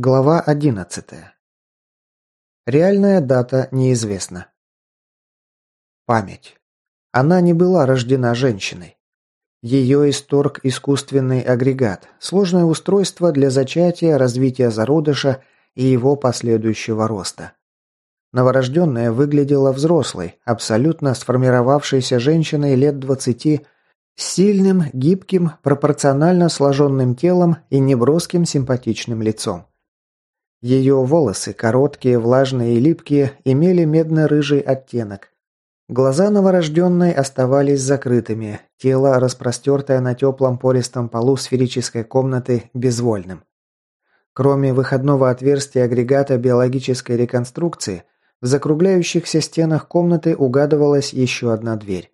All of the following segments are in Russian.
Глава 11. Реальная дата неизвестна. Память. Она не была рождена женщиной. Ее исторг искусственный агрегат, сложное устройство для зачатия, развития зародыша и его последующего роста. Новорожденная выглядела взрослой, абсолютно сформировавшейся женщиной лет 20 с сильным, гибким, пропорционально сложенным телом и неброским симпатичным лицом. Ее волосы, короткие, влажные и липкие, имели медно-рыжий оттенок. Глаза новорожденной оставались закрытыми, тело, распростертое на теплом пористом полу сферической комнаты, безвольным. Кроме выходного отверстия агрегата биологической реконструкции, в закругляющихся стенах комнаты угадывалась еще одна дверь.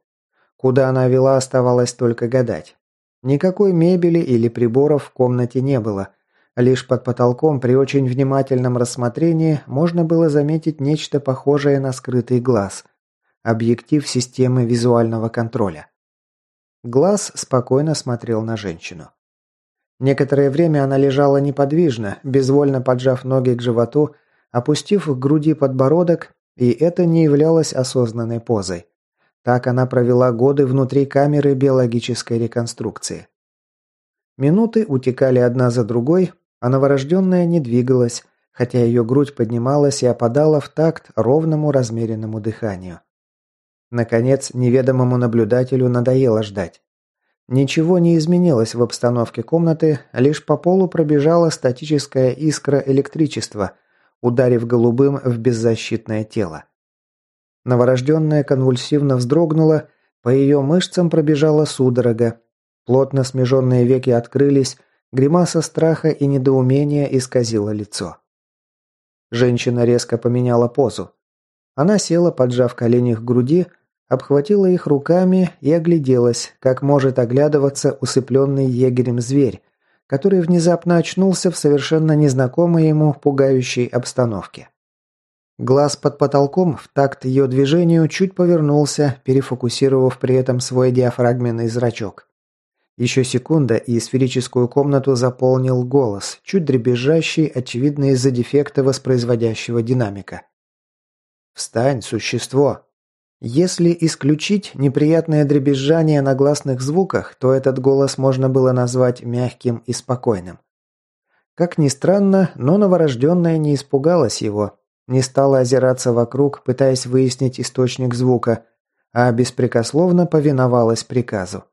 Куда она вела, оставалось только гадать. Никакой мебели или приборов в комнате не было – Лишь под потолком при очень внимательном рассмотрении можно было заметить нечто похожее на скрытый глаз – объектив системы визуального контроля. Глаз спокойно смотрел на женщину. Некоторое время она лежала неподвижно, безвольно поджав ноги к животу, опустив к груди подбородок, и это не являлось осознанной позой. Так она провела годы внутри камеры биологической реконструкции. Минуты утекали одна за другой, а новорожденная не двигалась, хотя ее грудь поднималась и опадала в такт ровному размеренному дыханию. Наконец, неведомому наблюдателю надоело ждать. Ничего не изменилось в обстановке комнаты, лишь по полу пробежала статическая искра электричества, ударив голубым в беззащитное тело. Новорожденная конвульсивно вздрогнула, по ее мышцам пробежала судорога. Плотно смеженные веки открылись, Гримаса страха и недоумения исказила лицо. Женщина резко поменяла позу. Она села, поджав колени к груди, обхватила их руками и огляделась, как может оглядываться усыпленный егерем зверь, который внезапно очнулся в совершенно незнакомой ему пугающей обстановке. Глаз под потолком в такт ее движению чуть повернулся, перефокусировав при этом свой диафрагменный зрачок. Еще секунда, и сферическую комнату заполнил голос, чуть дребезжащий, очевидно, из-за дефекта воспроизводящего динамика. «Встань, существо!» Если исключить неприятное дребезжание на гласных звуках, то этот голос можно было назвать мягким и спокойным. Как ни странно, но новорожденная не испугалась его, не стала озираться вокруг, пытаясь выяснить источник звука, а беспрекословно повиновалась приказу.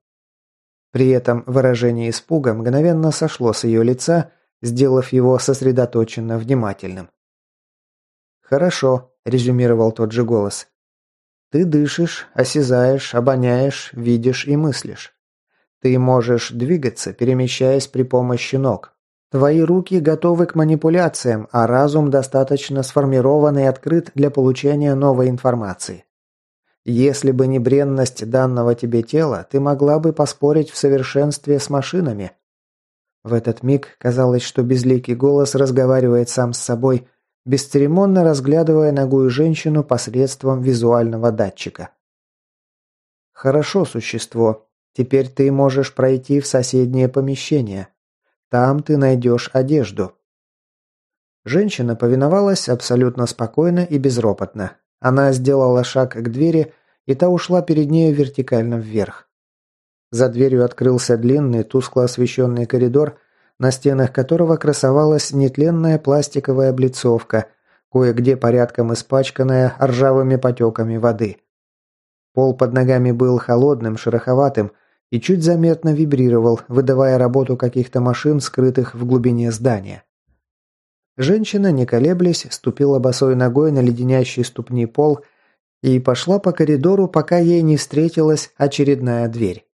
При этом выражение испуга мгновенно сошло с ее лица, сделав его сосредоточенно внимательным. «Хорошо», – резюмировал тот же голос. «Ты дышишь, осязаешь, обоняешь, видишь и мыслишь. Ты можешь двигаться, перемещаясь при помощи ног. Твои руки готовы к манипуляциям, а разум достаточно сформирован и открыт для получения новой информации. Если бы не бренность данного тебе тела, ты могла бы поспорить в совершенстве с машинами. В этот миг казалось, что безликий голос разговаривает сам с собой, бесцеремонно разглядывая ногую женщину посредством визуального датчика. «Хорошо, существо. Теперь ты можешь пройти в соседнее помещение. Там ты найдешь одежду». Женщина повиновалась абсолютно спокойно и безропотно. Она сделала шаг к двери, и та ушла перед нею вертикально вверх. За дверью открылся длинный, тускло освещенный коридор, на стенах которого красовалась нетленная пластиковая облицовка, кое-где порядком испачканная ржавыми потеками воды. Пол под ногами был холодным, шероховатым и чуть заметно вибрировал, выдавая работу каких-то машин, скрытых в глубине здания. Женщина, не колеблясь, ступила босой ногой на леденящий ступни пол и пошла по коридору, пока ей не встретилась очередная дверь.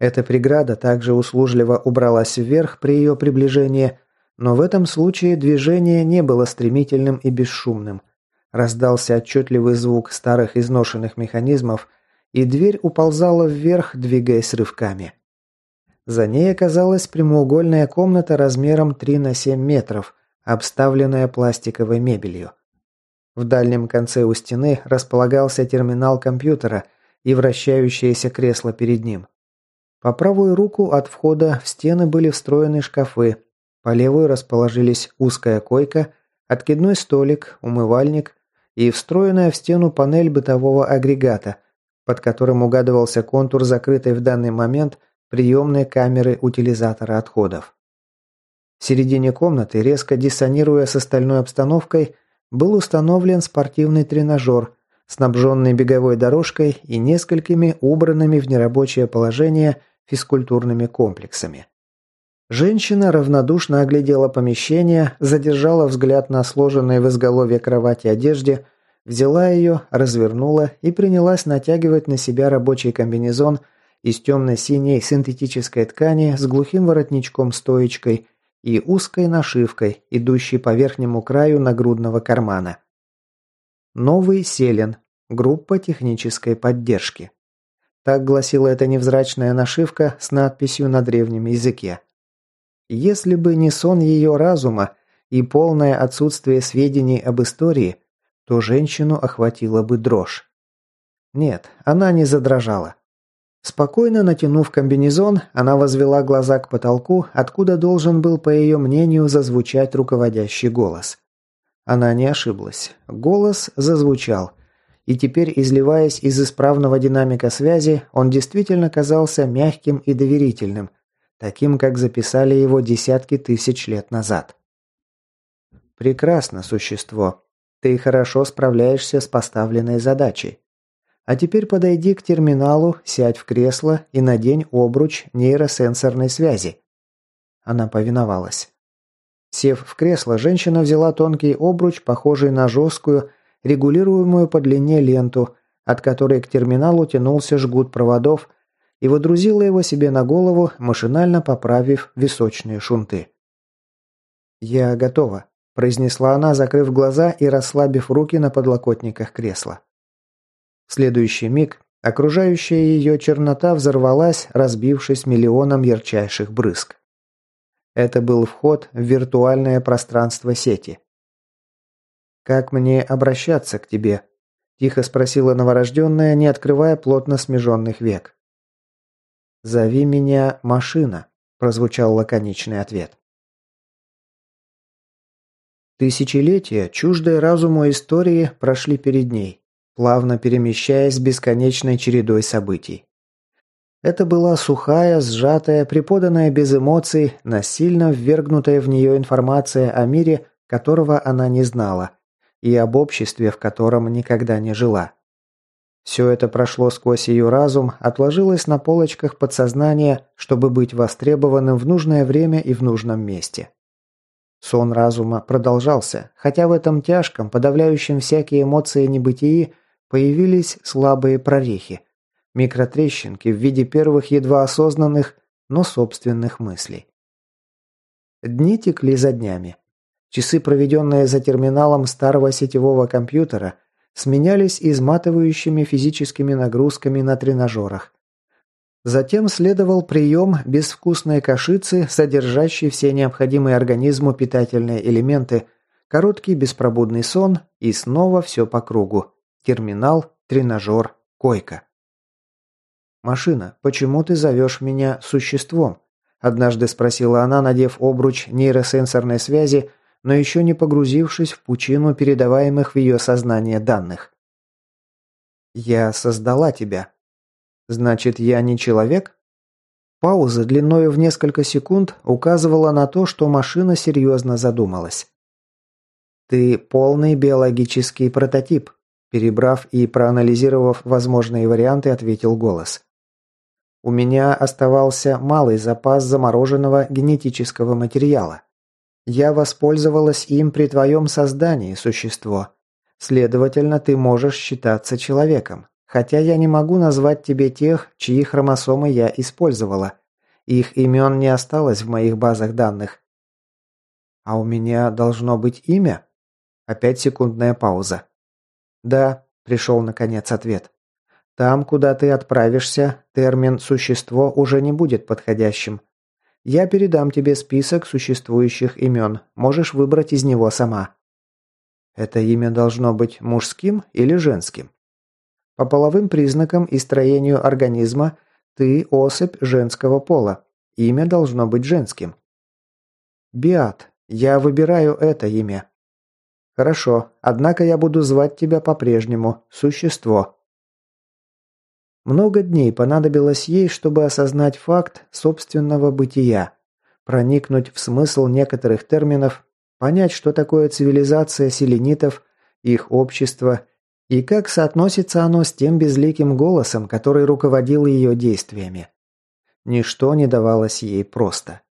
Эта преграда также услужливо убралась вверх при ее приближении, но в этом случае движение не было стремительным и бесшумным. Раздался отчетливый звук старых изношенных механизмов, и дверь уползала вверх, двигаясь рывками. За ней оказалась прямоугольная комната размером 3 на 7 метров – обставленная пластиковой мебелью. В дальнем конце у стены располагался терминал компьютера и вращающееся кресло перед ним. По правую руку от входа в стены были встроены шкафы, по левую расположились узкая койка, откидной столик, умывальник и встроенная в стену панель бытового агрегата, под которым угадывался контур закрытой в данный момент приемной камеры утилизатора отходов. В середине комнаты, резко диссонируя с остальной обстановкой, был установлен спортивный тренажер, снабженный беговой дорожкой и несколькими убранными в нерабочее положение физкультурными комплексами. Женщина равнодушно оглядела помещение, задержала взгляд на сложенной в изголовье кровати одежде, взяла ее, развернула и принялась натягивать на себя рабочий комбинезон из темно-синей синтетической ткани с глухим воротничком-стоечкой – и узкой нашивкой, идущей по верхнему краю нагрудного кармана. «Новый Селен. Группа технической поддержки». Так гласила эта невзрачная нашивка с надписью на древнем языке. Если бы не сон ее разума и полное отсутствие сведений об истории, то женщину охватила бы дрожь. Нет, она не задрожала. Спокойно натянув комбинезон, она возвела глаза к потолку, откуда должен был, по ее мнению, зазвучать руководящий голос. Она не ошиблась. Голос зазвучал. И теперь, изливаясь из исправного динамика связи, он действительно казался мягким и доверительным, таким, как записали его десятки тысяч лет назад. «Прекрасно, существо. Ты хорошо справляешься с поставленной задачей. А теперь подойди к терминалу, сядь в кресло и надень обруч нейросенсорной связи. Она повиновалась. Сев в кресло, женщина взяла тонкий обруч, похожий на жесткую, регулируемую по длине ленту, от которой к терминалу тянулся жгут проводов, и водрузила его себе на голову, машинально поправив височные шунты. «Я готова», – произнесла она, закрыв глаза и расслабив руки на подлокотниках кресла. Следующий миг окружающая ее чернота взорвалась, разбившись миллионом ярчайших брызг. Это был вход в виртуальное пространство сети. «Как мне обращаться к тебе?» – тихо спросила новорожденная, не открывая плотно смеженных век. «Зови меня машина», – прозвучал лаконичный ответ. Тысячелетия, чуждые разуму истории, прошли перед ней плавно перемещаясь бесконечной чередой событий. Это была сухая, сжатая, преподанная без эмоций, насильно ввергнутая в нее информация о мире, которого она не знала, и об обществе, в котором никогда не жила. Все это прошло сквозь ее разум, отложилось на полочках подсознания, чтобы быть востребованным в нужное время и в нужном месте. Сон разума продолжался, хотя в этом тяжком, подавляющем всякие эмоции небытии – появились слабые прорехи, микротрещинки в виде первых едва осознанных, но собственных мыслей. Дни текли за днями. Часы, проведенные за терминалом старого сетевого компьютера, сменялись изматывающими физическими нагрузками на тренажерах. Затем следовал прием безвкусной кашицы, содержащей все необходимые организму питательные элементы, короткий беспробудный сон и снова все по кругу. Терминал, тренажер, койка. «Машина, почему ты зовешь меня существом?» Однажды спросила она, надев обруч нейросенсорной связи, но еще не погрузившись в пучину передаваемых в ее сознание данных. «Я создала тебя». «Значит, я не человек?» Пауза длиною в несколько секунд указывала на то, что машина серьезно задумалась. «Ты полный биологический прототип», Перебрав и проанализировав возможные варианты, ответил голос. У меня оставался малый запас замороженного генетического материала. Я воспользовалась им при твоем создании, существо. Следовательно, ты можешь считаться человеком. Хотя я не могу назвать тебе тех, чьи хромосомы я использовала. Их имен не осталось в моих базах данных. А у меня должно быть имя? Опять секундная пауза. «Да», – пришел наконец ответ. «Там, куда ты отправишься, термин «существо» уже не будет подходящим. Я передам тебе список существующих имен. Можешь выбрать из него сама». Это имя должно быть мужским или женским. По половым признакам и строению организма ты – особь женского пола. Имя должно быть женским. «Биат, я выбираю это имя. «Хорошо, однако я буду звать тебя по-прежнему Существо». Много дней понадобилось ей, чтобы осознать факт собственного бытия, проникнуть в смысл некоторых терминов, понять, что такое цивилизация селенитов, их общество и как соотносится оно с тем безликим голосом, который руководил ее действиями. Ничто не давалось ей просто.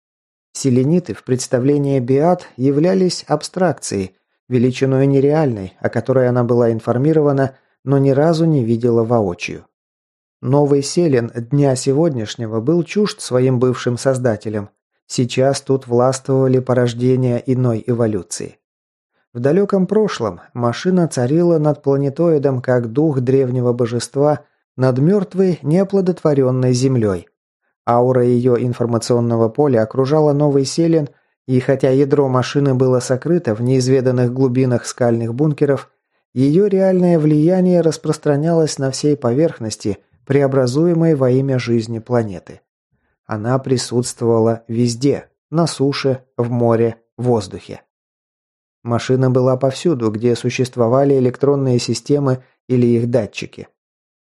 Селениты в представлении Биат являлись абстракцией – величиной нереальной, о которой она была информирована, но ни разу не видела воочию. Новый Селен дня сегодняшнего был чужд своим бывшим создателям. Сейчас тут властвовали порождения иной эволюции. В далеком прошлом машина царила над планетоидом как дух древнего божества над мертвой неоплодотворенной землей. Аура ее информационного поля окружала новый Селен – и хотя ядро машины было сокрыто в неизведанных глубинах скальных бункеров, ее реальное влияние распространялось на всей поверхности, преобразуемой во имя жизни планеты. Она присутствовала везде – на суше, в море, в воздухе. Машина была повсюду, где существовали электронные системы или их датчики.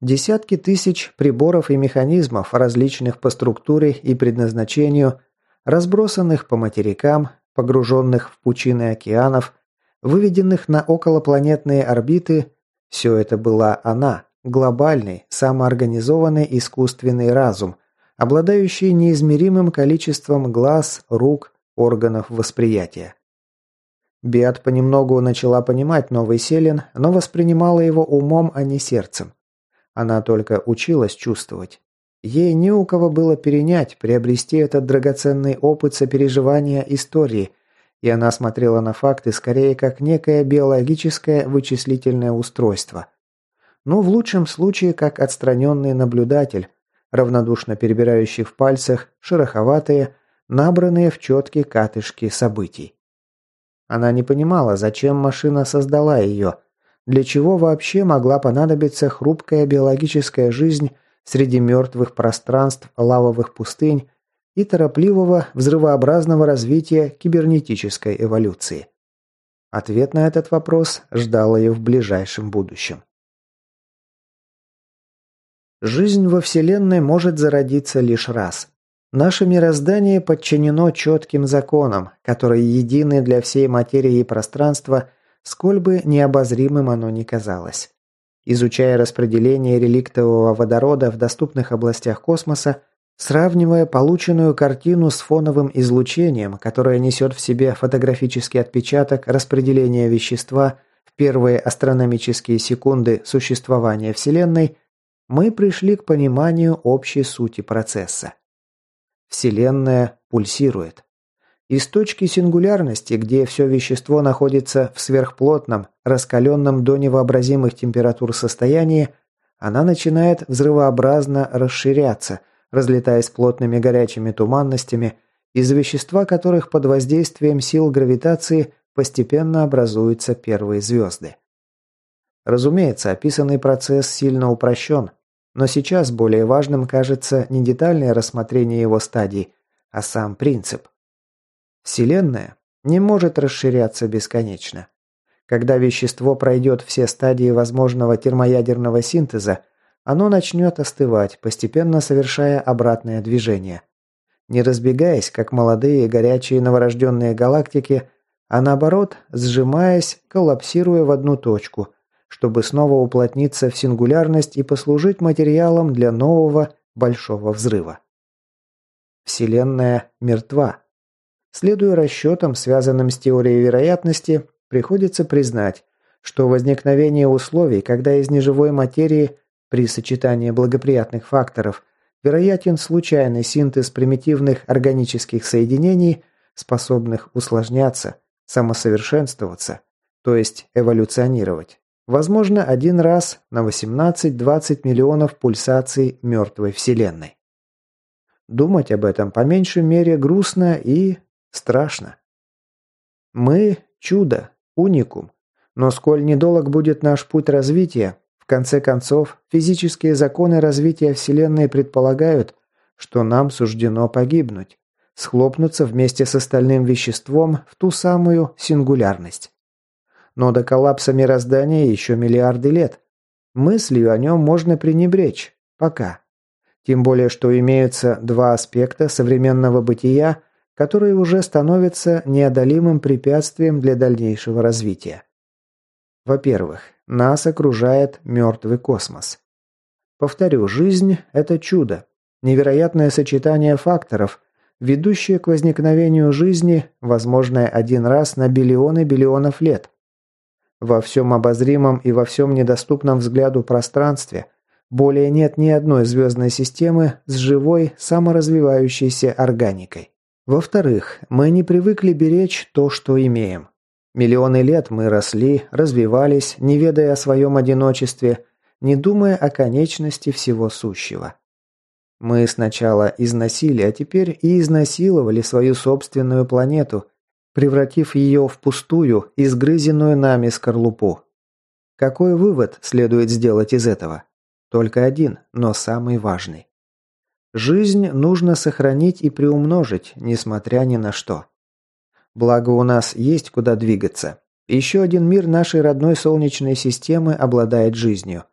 Десятки тысяч приборов и механизмов, различных по структуре и предназначению, разбросанных по материкам, погруженных в пучины океанов, выведенных на околопланетные орбиты, все это была она, глобальный, самоорганизованный искусственный разум, обладающий неизмеримым количеством глаз, рук, органов восприятия. Биат понемногу начала понимать новый Селин, но воспринимала его умом, а не сердцем. Она только училась чувствовать. Ей не у кого было перенять, приобрести этот драгоценный опыт сопереживания истории, и она смотрела на факты скорее как некое биологическое вычислительное устройство. Ну, в лучшем случае, как отстраненный наблюдатель, равнодушно перебирающий в пальцах шероховатые, набранные в четкие катышки событий. Она не понимала, зачем машина создала ее, для чего вообще могла понадобиться хрупкая биологическая жизнь среди мертвых пространств лавовых пустынь и торопливого взрывообразного развития кибернетической эволюции. Ответ на этот вопрос ждал ее в ближайшем будущем. Жизнь во Вселенной может зародиться лишь раз. Наше мироздание подчинено четким законам, которые едины для всей материи и пространства, сколь бы необозримым оно ни казалось изучая распределение реликтового водорода в доступных областях космоса, сравнивая полученную картину с фоновым излучением, которое несет в себе фотографический отпечаток распределения вещества в первые астрономические секунды существования Вселенной, мы пришли к пониманию общей сути процесса. Вселенная пульсирует. Из точки сингулярности, где все вещество находится в сверхплотном, раскаленном до невообразимых температур состоянии, она начинает взрывообразно расширяться, разлетаясь плотными горячими туманностями, из вещества которых под воздействием сил гравитации постепенно образуются первые звезды. Разумеется, описанный процесс сильно упрощен, но сейчас более важным кажется не детальное рассмотрение его стадий, а сам принцип – Вселенная не может расширяться бесконечно. Когда вещество пройдет все стадии возможного термоядерного синтеза, оно начнет остывать, постепенно совершая обратное движение. Не разбегаясь, как молодые горячие новорожденные галактики, а наоборот, сжимаясь, коллапсируя в одну точку, чтобы снова уплотниться в сингулярность и послужить материалом для нового большого взрыва. Вселенная мертва. Следуя расчетам, связанным с теорией вероятности, приходится признать, что возникновение условий, когда из неживой материи при сочетании благоприятных факторов вероятен случайный синтез примитивных органических соединений, способных усложняться, самосовершенствоваться, то есть эволюционировать. Возможно, один раз на 18-20 миллионов пульсаций мертвой Вселенной. Думать об этом по меньшей мере грустно и Страшно. Мы – чудо, уникум. Но сколь недолг будет наш путь развития, в конце концов, физические законы развития Вселенной предполагают, что нам суждено погибнуть, схлопнуться вместе с остальным веществом в ту самую сингулярность. Но до коллапса мироздания еще миллиарды лет. Мыслью о нем можно пренебречь. Пока. Тем более, что имеются два аспекта современного бытия, которые уже становятся неодолимым препятствием для дальнейшего развития. Во-первых, нас окружает мертвый космос. Повторю, жизнь – это чудо, невероятное сочетание факторов, ведущее к возникновению жизни, возможное один раз на биллионы биллионов лет. Во всем обозримом и во всем недоступном взгляду пространстве более нет ни одной звездной системы с живой саморазвивающейся органикой. Во-вторых, мы не привыкли беречь то, что имеем. Миллионы лет мы росли, развивались, не ведая о своем одиночестве, не думая о конечности всего сущего. Мы сначала износили, а теперь и изнасиловали свою собственную планету, превратив ее в пустую, изгрызенную нами скорлупу. Какой вывод следует сделать из этого? Только один, но самый важный. Жизнь нужно сохранить и приумножить, несмотря ни на что. Благо у нас есть куда двигаться. Еще один мир нашей родной Солнечной системы обладает жизнью.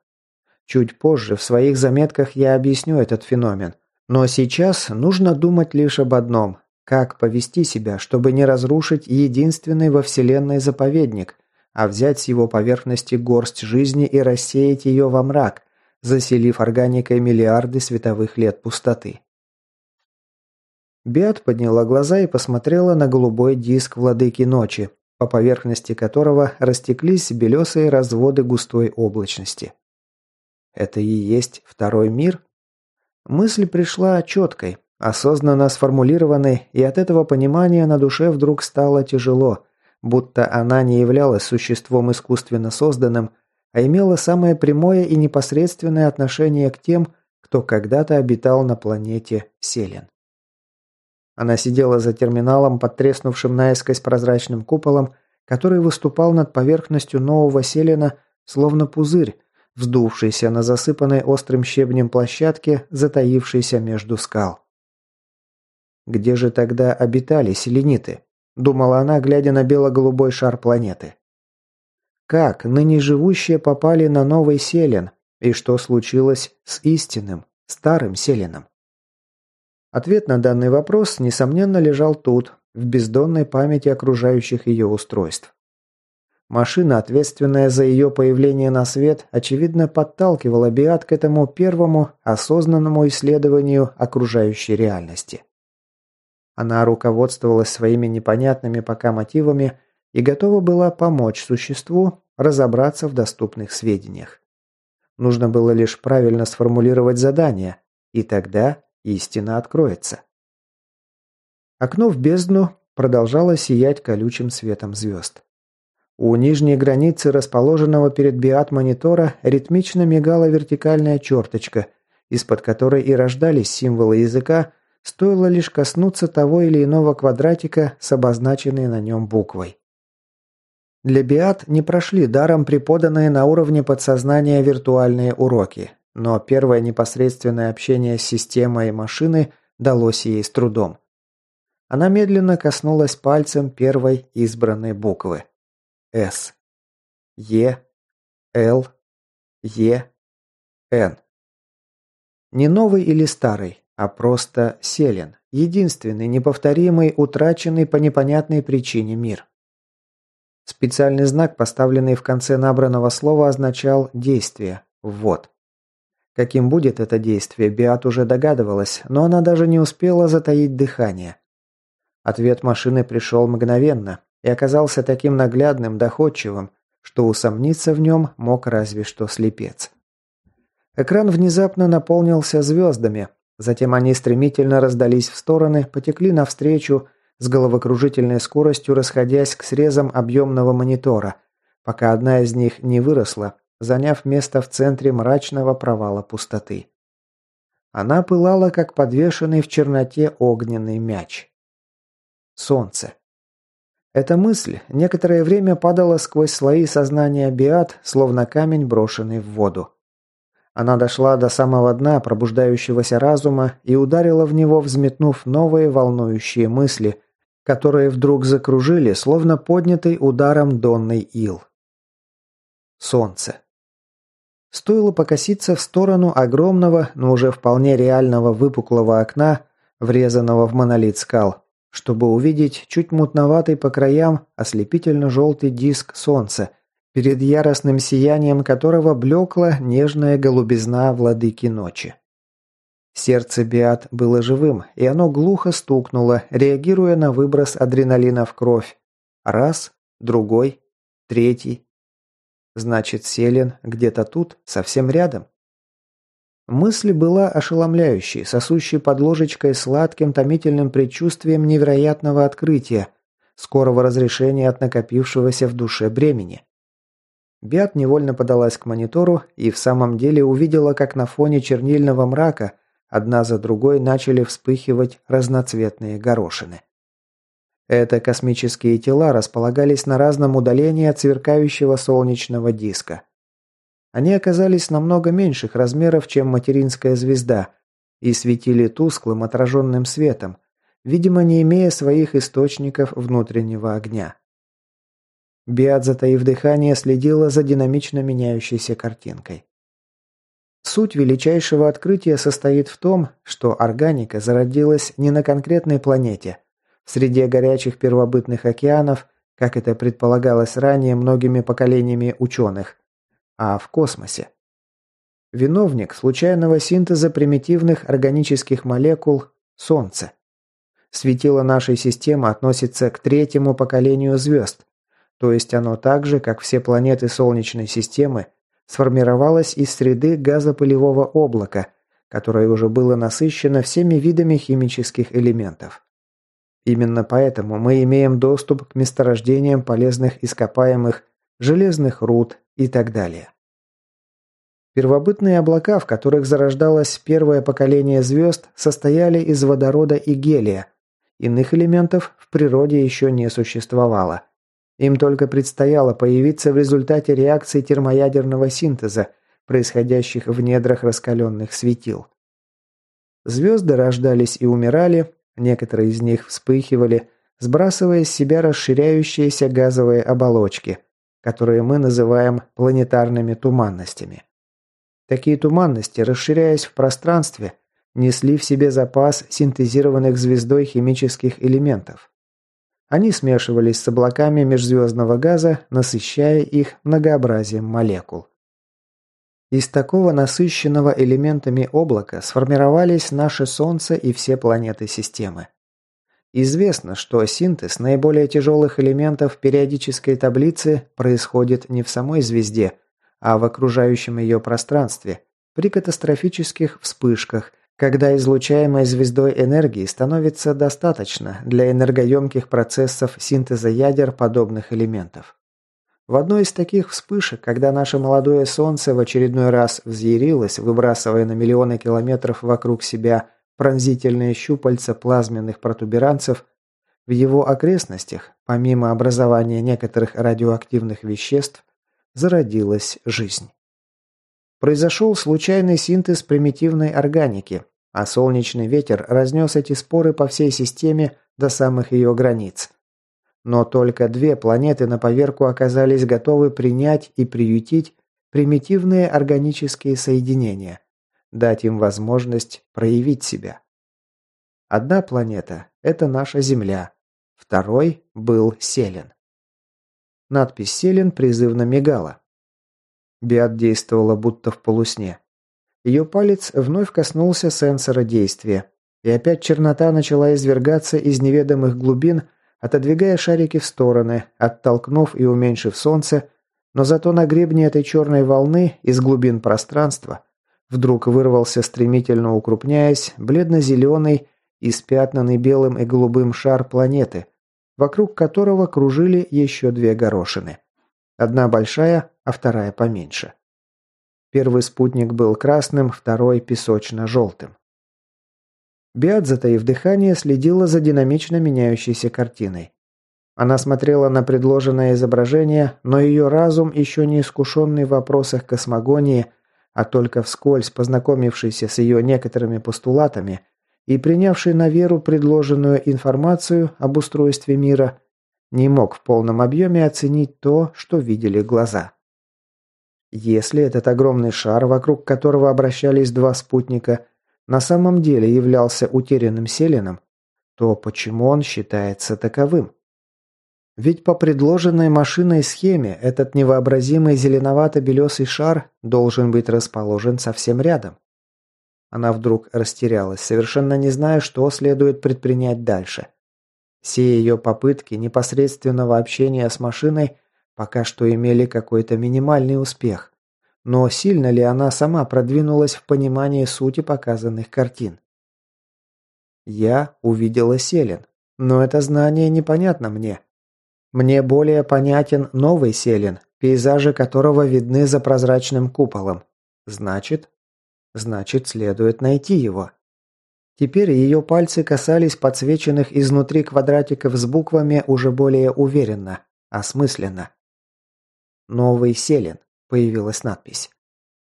Чуть позже в своих заметках я объясню этот феномен. Но сейчас нужно думать лишь об одном – как повести себя, чтобы не разрушить единственный во Вселенной заповедник, а взять с его поверхности горсть жизни и рассеять ее во мрак, заселив органикой миллиарды световых лет пустоты. Биат подняла глаза и посмотрела на голубой диск владыки ночи, по поверхности которого растеклись белесые разводы густой облачности. Это и есть второй мир? Мысль пришла четкой, осознанно сформулированной, и от этого понимания на душе вдруг стало тяжело, будто она не являлась существом искусственно созданным, а имела самое прямое и непосредственное отношение к тем, кто когда-то обитал на планете Селен. Она сидела за терминалом, подтреснувшим наискось прозрачным куполом, который выступал над поверхностью нового Селена, словно пузырь, вздувшийся на засыпанной острым щебнем площадке, затаившейся между скал. Где же тогда обитали селениты? Думала она, глядя на бело-голубой шар планеты как ныне живущие попали на новый Селен и что случилось с истинным, старым Селеном. Ответ на данный вопрос, несомненно, лежал тут, в бездонной памяти окружающих ее устройств. Машина, ответственная за ее появление на свет, очевидно подталкивала Биат к этому первому осознанному исследованию окружающей реальности. Она руководствовалась своими непонятными пока мотивами и готова была помочь существу, разобраться в доступных сведениях. Нужно было лишь правильно сформулировать задание, и тогда истина откроется. Окно в бездну продолжало сиять колючим светом звезд. У нижней границы расположенного перед биат-монитора ритмично мигала вертикальная черточка, из-под которой и рождались символы языка, стоило лишь коснуться того или иного квадратика с обозначенной на нем буквой. Для Биат не прошли даром преподанные на уровне подсознания виртуальные уроки, но первое непосредственное общение с системой машины далось ей с трудом. Она медленно коснулась пальцем первой избранной буквы. «С». «Е». «Л». «Е». «Н». Не новый или старый, а просто Селен, единственный неповторимый, утраченный по непонятной причине мир. Специальный знак, поставленный в конце набранного слова, означал «действие», «ввод». Каким будет это действие, Биат уже догадывалась, но она даже не успела затаить дыхание. Ответ машины пришел мгновенно и оказался таким наглядным, доходчивым, что усомниться в нем мог разве что слепец. Экран внезапно наполнился звездами, затем они стремительно раздались в стороны, потекли навстречу, с головокружительной скоростью расходясь к срезам объемного монитора, пока одна из них не выросла, заняв место в центре мрачного провала пустоты. Она пылала, как подвешенный в черноте огненный мяч. Солнце. Эта мысль некоторое время падала сквозь слои сознания Биат, словно камень, брошенный в воду. Она дошла до самого дна пробуждающегося разума и ударила в него, взметнув новые волнующие мысли, которые вдруг закружили, словно поднятый ударом донный ил. Солнце. Стоило покоситься в сторону огромного, но уже вполне реального выпуклого окна, врезанного в монолит скал, чтобы увидеть чуть мутноватый по краям ослепительно-желтый диск солнца, перед яростным сиянием которого блекла нежная голубизна владыки ночи. Сердце Биат было живым, и оно глухо стукнуло, реагируя на выброс адреналина в кровь. Раз, другой, третий. Значит, Селен где-то тут, совсем рядом. Мысль была ошеломляющей, сосущей под ложечкой сладким томительным предчувствием невероятного открытия, скорого разрешения от накопившегося в душе бремени. Биат невольно подалась к монитору и в самом деле увидела, как на фоне чернильного мрака – Одна за другой начали вспыхивать разноцветные горошины. Это космические тела располагались на разном удалении от сверкающего солнечного диска. Они оказались намного меньших размеров, чем материнская звезда, и светили тусклым отраженным светом, видимо, не имея своих источников внутреннего огня. Биадзата и вдыхание следила за динамично меняющейся картинкой. Суть величайшего открытия состоит в том, что органика зародилась не на конкретной планете, в среде горячих первобытных океанов, как это предполагалось ранее многими поколениями ученых, а в космосе. Виновник случайного синтеза примитивных органических молекул – Солнце. Светило нашей системы относится к третьему поколению звезд, то есть оно так же, как все планеты Солнечной системы, сформировалась из среды газопылевого облака, которое уже было насыщено всеми видами химических элементов. Именно поэтому мы имеем доступ к месторождениям полезных ископаемых, железных руд и так далее. Первобытные облака, в которых зарождалось первое поколение звезд, состояли из водорода и гелия. Иных элементов в природе еще не существовало – им только предстояло появиться в результате реакции термоядерного синтеза, происходящих в недрах раскаленных светил. Звезды рождались и умирали, некоторые из них вспыхивали, сбрасывая с себя расширяющиеся газовые оболочки, которые мы называем планетарными туманностями. Такие туманности, расширяясь в пространстве, несли в себе запас синтезированных звездой химических элементов. Они смешивались с облаками межзвездного газа, насыщая их многообразием молекул. Из такого насыщенного элементами облака сформировались наше Солнце и все планеты системы. Известно, что синтез наиболее тяжелых элементов периодической таблицы происходит не в самой звезде, а в окружающем ее пространстве, при катастрофических вспышках – когда излучаемой звездой энергии становится достаточно для энергоемких процессов синтеза ядер подобных элементов. В одной из таких вспышек, когда наше молодое Солнце в очередной раз взъярилось, выбрасывая на миллионы километров вокруг себя пронзительные щупальца плазменных протуберанцев, в его окрестностях, помимо образования некоторых радиоактивных веществ, зародилась жизнь. Произошел случайный синтез примитивной органики, а солнечный ветер разнес эти споры по всей системе до самых ее границ. Но только две планеты на поверку оказались готовы принять и приютить примитивные органические соединения, дать им возможность проявить себя. Одна планета – это наша Земля, второй был Селен. Надпись «Селен» призывно мигала. Биат действовала будто в полусне. Ее палец вновь коснулся сенсора действия. И опять чернота начала извергаться из неведомых глубин, отодвигая шарики в стороны, оттолкнув и уменьшив солнце, но зато на гребне этой черной волны из глубин пространства вдруг вырвался стремительно укрупняясь бледно-зеленый, испятнанный белым и голубым шар планеты, вокруг которого кружили еще две горошины. Одна большая, а вторая поменьше. Первый спутник был красным, второй – песочно-желтым. Беат, затаив дыхание, следила за динамично меняющейся картиной. Она смотрела на предложенное изображение, но ее разум, еще не искушенный в вопросах космогонии, а только вскользь познакомившийся с ее некоторыми постулатами и принявший на веру предложенную информацию об устройстве мира, не мог в полном объеме оценить то, что видели глаза. Если этот огромный шар, вокруг которого обращались два спутника, на самом деле являлся утерянным селеном, то почему он считается таковым? Ведь по предложенной машиной схеме этот невообразимый зеленовато-белесый шар должен быть расположен совсем рядом. Она вдруг растерялась, совершенно не зная, что следует предпринять дальше. Все ее попытки непосредственного общения с машиной пока что имели какой-то минимальный успех. Но сильно ли она сама продвинулась в понимании сути показанных картин? Я увидела Селин, но это знание непонятно мне. Мне более понятен новый Селин, пейзажи которого видны за прозрачным куполом. Значит, значит, следует найти его. Теперь ее пальцы касались подсвеченных изнутри квадратиков с буквами уже более уверенно, осмысленно. «Новый Селен», — появилась надпись.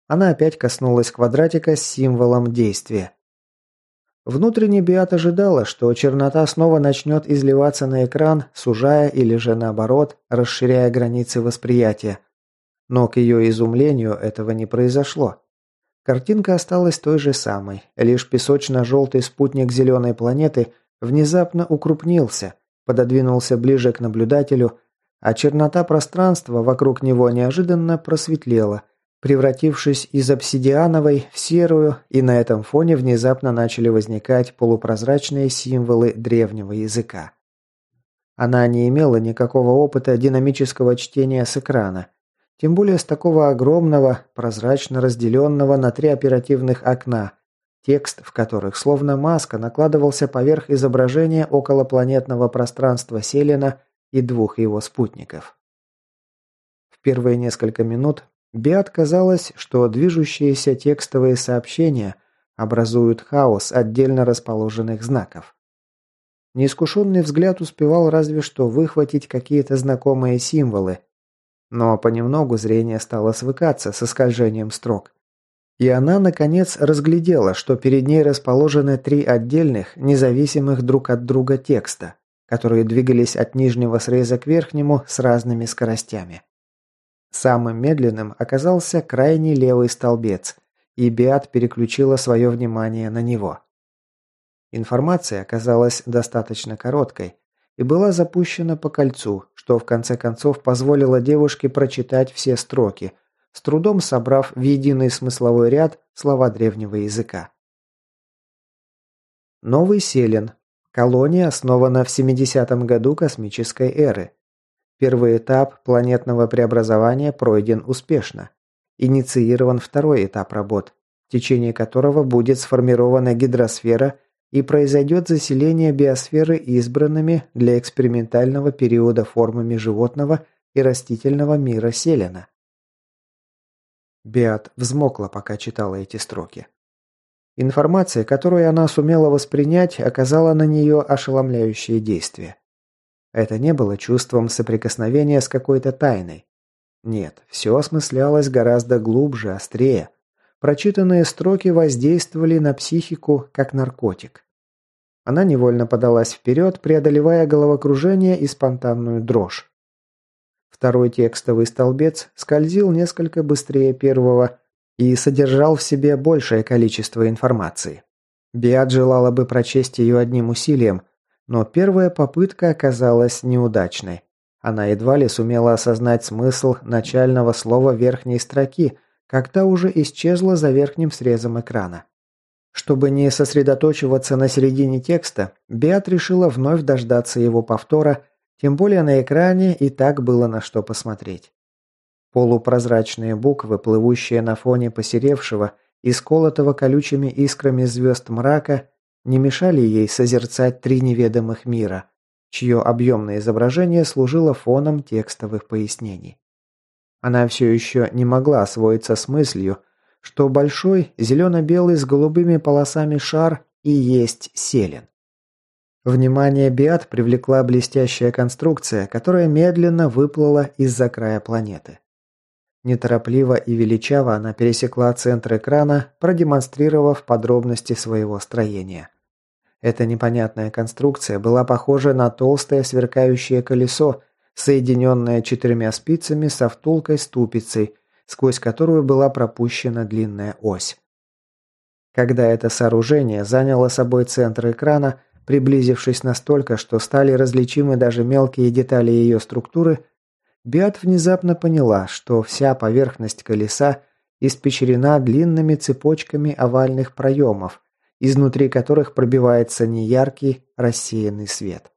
Она опять коснулась квадратика с символом действия. Внутренне Биат ожидала, что чернота снова начнет изливаться на экран, сужая или же наоборот, расширяя границы восприятия. Но к ее изумлению этого не произошло. Картинка осталась той же самой, лишь песочно-желтый спутник зеленой планеты внезапно укрупнился, пододвинулся ближе к наблюдателю, а чернота пространства вокруг него неожиданно просветлела, превратившись из обсидиановой в серую, и на этом фоне внезапно начали возникать полупрозрачные символы древнего языка. Она не имела никакого опыта динамического чтения с экрана – тем более с такого огромного, прозрачно разделенного на три оперативных окна, текст в которых словно маска накладывался поверх изображения околопланетного пространства Селена и двух его спутников. В первые несколько минут Биат казалось, что движущиеся текстовые сообщения образуют хаос отдельно расположенных знаков. Неискушенный взгляд успевал разве что выхватить какие-то знакомые символы, но понемногу зрение стало свыкаться с искажением строк. И она, наконец, разглядела, что перед ней расположены три отдельных, независимых друг от друга текста, которые двигались от нижнего среза к верхнему с разными скоростями. Самым медленным оказался крайний левый столбец, и Биат переключила свое внимание на него. Информация оказалась достаточно короткой, и была запущена по кольцу, что в конце концов позволило девушке прочитать все строки, с трудом собрав в единый смысловой ряд слова древнего языка. Новый Селен. Колония основана в 70-м году космической эры. Первый этап планетного преобразования пройден успешно. Инициирован второй этап работ, в течение которого будет сформирована гидросфера – и произойдет заселение биосферы избранными для экспериментального периода формами животного и растительного мира Селена. Биат взмокла, пока читала эти строки. Информация, которую она сумела воспринять, оказала на нее ошеломляющее действие. Это не было чувством соприкосновения с какой-то тайной. Нет, все осмыслялось гораздо глубже, острее – Прочитанные строки воздействовали на психику, как наркотик. Она невольно подалась вперед, преодолевая головокружение и спонтанную дрожь. Второй текстовый столбец скользил несколько быстрее первого и содержал в себе большее количество информации. Биат желала бы прочесть ее одним усилием, но первая попытка оказалась неудачной. Она едва ли сумела осознать смысл начального слова верхней строки – как та уже исчезла за верхним срезом экрана. Чтобы не сосредоточиваться на середине текста, Беат решила вновь дождаться его повтора, тем более на экране и так было на что посмотреть. Полупрозрачные буквы, плывущие на фоне посеревшего и сколотого колючими искрами звезд мрака, не мешали ей созерцать три неведомых мира, чье объемное изображение служило фоном текстовых пояснений. Она все еще не могла освоиться с мыслью, что большой зелено-белый с голубыми полосами шар и есть селен. Внимание Биат привлекла блестящая конструкция, которая медленно выплыла из-за края планеты. Неторопливо и величаво она пересекла центр экрана, продемонстрировав подробности своего строения. Эта непонятная конструкция была похожа на толстое сверкающее колесо, соединенная четырьмя спицами со втулкой-ступицей, сквозь которую была пропущена длинная ось. Когда это сооружение заняло собой центр экрана, приблизившись настолько, что стали различимы даже мелкие детали ее структуры, Биат внезапно поняла, что вся поверхность колеса испечрена длинными цепочками овальных проемов, изнутри которых пробивается неяркий рассеянный свет.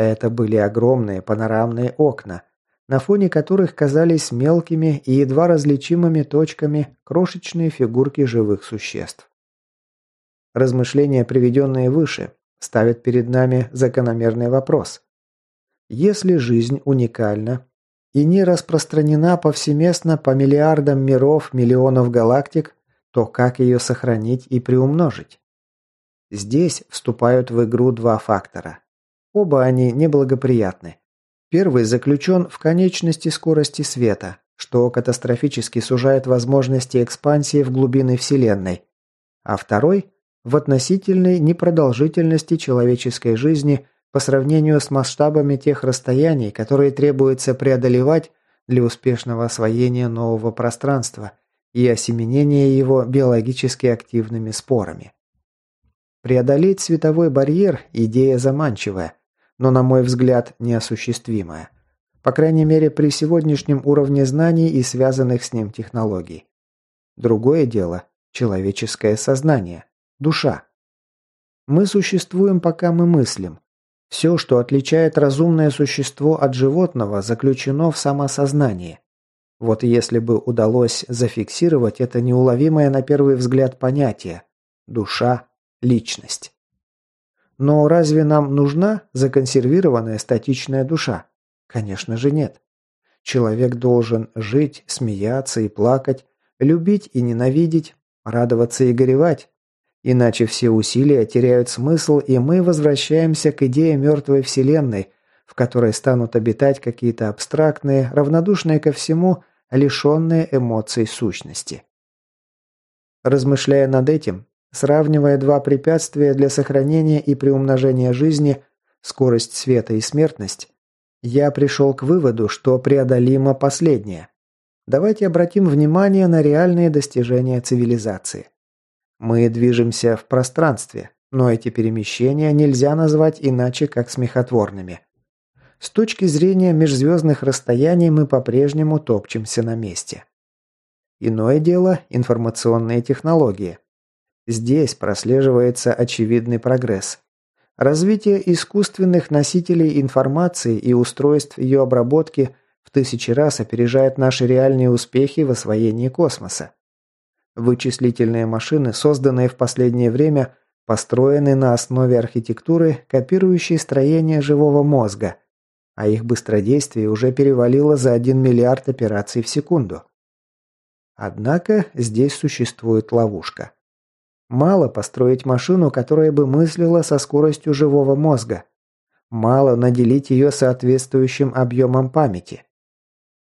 Это были огромные панорамные окна, на фоне которых казались мелкими и едва различимыми точками крошечные фигурки живых существ. Размышления, приведенные выше, ставят перед нами закономерный вопрос. Если жизнь уникальна и не распространена повсеместно по миллиардам миров, миллионов галактик, то как ее сохранить и приумножить? Здесь вступают в игру два фактора Оба они неблагоприятны. Первый заключен в конечности скорости света, что катастрофически сужает возможности экспансии в глубины Вселенной, а второй – в относительной непродолжительности человеческой жизни по сравнению с масштабами тех расстояний, которые требуется преодолевать для успешного освоения нового пространства и осеменения его биологически активными спорами. Преодолеть световой барьер – идея заманчивая, но, на мой взгляд, неосуществимое. По крайней мере, при сегодняшнем уровне знаний и связанных с ним технологий. Другое дело – человеческое сознание, душа. Мы существуем, пока мы мыслим. Все, что отличает разумное существо от животного, заключено в самосознании. Вот если бы удалось зафиксировать это неуловимое на первый взгляд понятие – душа, личность. Но разве нам нужна законсервированная статичная душа? Конечно же нет. Человек должен жить, смеяться и плакать, любить и ненавидеть, радоваться и горевать. Иначе все усилия теряют смысл, и мы возвращаемся к идее мертвой вселенной, в которой станут обитать какие-то абстрактные, равнодушные ко всему, лишенные эмоций сущности. Размышляя над этим, Сравнивая два препятствия для сохранения и приумножения жизни, скорость света и смертность, я пришел к выводу, что преодолимо последнее. Давайте обратим внимание на реальные достижения цивилизации. Мы движемся в пространстве, но эти перемещения нельзя назвать иначе, как смехотворными. С точки зрения межзвездных расстояний мы по-прежнему топчемся на месте. Иное дело – информационные технологии – Здесь прослеживается очевидный прогресс. Развитие искусственных носителей информации и устройств ее обработки в тысячи раз опережает наши реальные успехи в освоении космоса. Вычислительные машины, созданные в последнее время, построены на основе архитектуры, копирующей строение живого мозга, а их быстродействие уже перевалило за 1 миллиард операций в секунду. Однако здесь существует ловушка – Мало построить машину, которая бы мыслила со скоростью живого мозга. Мало наделить ее соответствующим объемом памяти.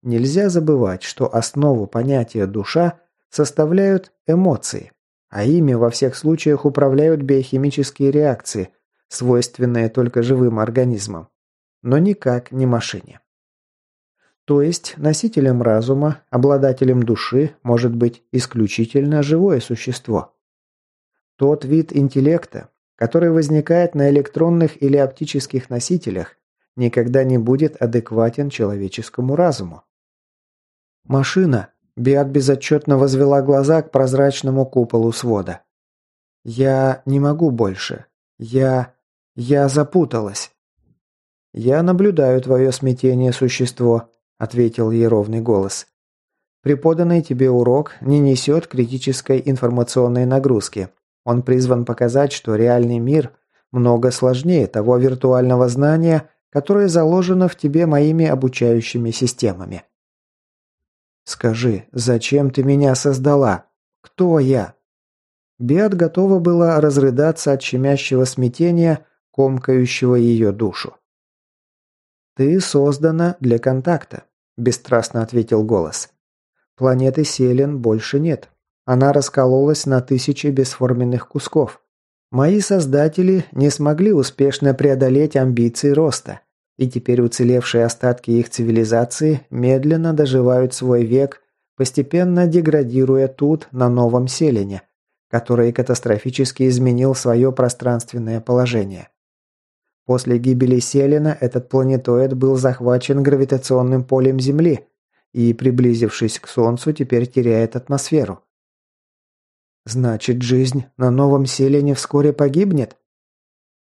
Нельзя забывать, что основу понятия «душа» составляют эмоции, а ими во всех случаях управляют биохимические реакции, свойственные только живым организмам, но никак не машине. То есть носителем разума, обладателем души может быть исключительно живое существо – тот вид интеллекта, который возникает на электронных или оптических носителях, никогда не будет адекватен человеческому разуму. «Машина!» – Биат безотчетно возвела глаза к прозрачному куполу свода. «Я не могу больше. Я... я запуталась». «Я наблюдаю твое смятение, существо», – ответил ей ровный голос. «Преподанный тебе урок не несет критической информационной нагрузки. Он призван показать, что реальный мир много сложнее того виртуального знания, которое заложено в тебе моими обучающими системами. «Скажи, зачем ты меня создала? Кто я?» Биат готова была разрыдаться от щемящего смятения, комкающего ее душу. «Ты создана для контакта», – бесстрастно ответил голос. «Планеты Селен больше нет. Она раскололась на тысячи бесформенных кусков. Мои создатели не смогли успешно преодолеть амбиции роста, и теперь уцелевшие остатки их цивилизации медленно доживают свой век, постепенно деградируя тут, на новом селине, который катастрофически изменил свое пространственное положение. После гибели Селена этот планетоид был захвачен гравитационным полем Земли и, приблизившись к Солнцу, теперь теряет атмосферу. Значит, жизнь на новом селе вскоре погибнет?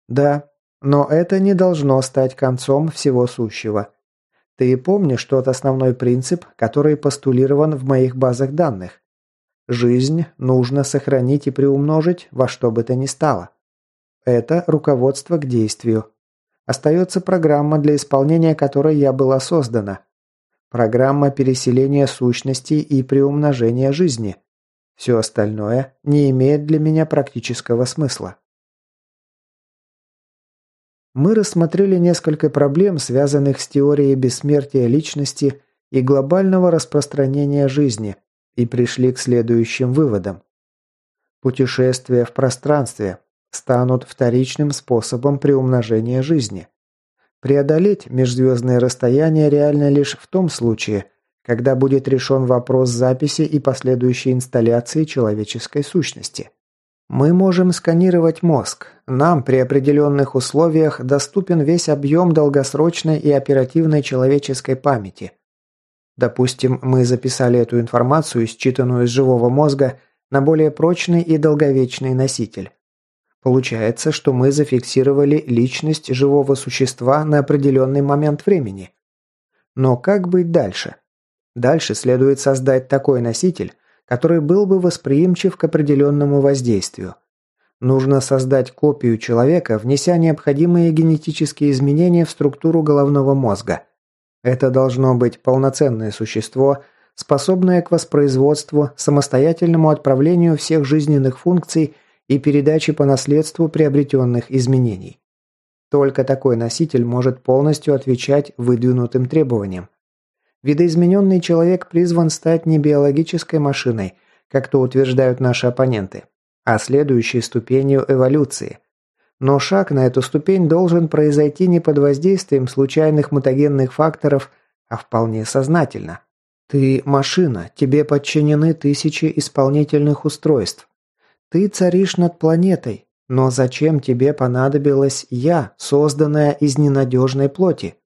Да, но это не должно стать концом всего сущего. Ты помнишь тот основной принцип, который постулирован в моих базах данных? Жизнь нужно сохранить и приумножить во что бы то ни стало. Это руководство к действию. Остается программа, для исполнения которой я была создана. Программа переселения сущностей и приумножения жизни – все остальное не имеет для меня практического смысла. Мы рассмотрели несколько проблем, связанных с теорией бессмертия личности и глобального распространения жизни, и пришли к следующим выводам. Путешествия в пространстве станут вторичным способом приумножения жизни. Преодолеть межзвездные расстояния реально лишь в том случае, когда будет решен вопрос записи и последующей инсталляции человеческой сущности. Мы можем сканировать мозг. Нам при определенных условиях доступен весь объем долгосрочной и оперативной человеческой памяти. Допустим, мы записали эту информацию, считанную из живого мозга, на более прочный и долговечный носитель. Получается, что мы зафиксировали личность живого существа на определенный момент времени. Но как быть дальше? Дальше следует создать такой носитель, который был бы восприимчив к определенному воздействию. Нужно создать копию человека, внеся необходимые генетические изменения в структуру головного мозга. Это должно быть полноценное существо, способное к воспроизводству, самостоятельному отправлению всех жизненных функций и передаче по наследству приобретенных изменений. Только такой носитель может полностью отвечать выдвинутым требованиям. Видоизмененный человек призван стать не биологической машиной, как то утверждают наши оппоненты, а следующей ступенью эволюции. Но шаг на эту ступень должен произойти не под воздействием случайных мутагенных факторов, а вполне сознательно. Ты – машина, тебе подчинены тысячи исполнительных устройств. Ты царишь над планетой, но зачем тебе понадобилось «я», созданное из ненадежной плоти?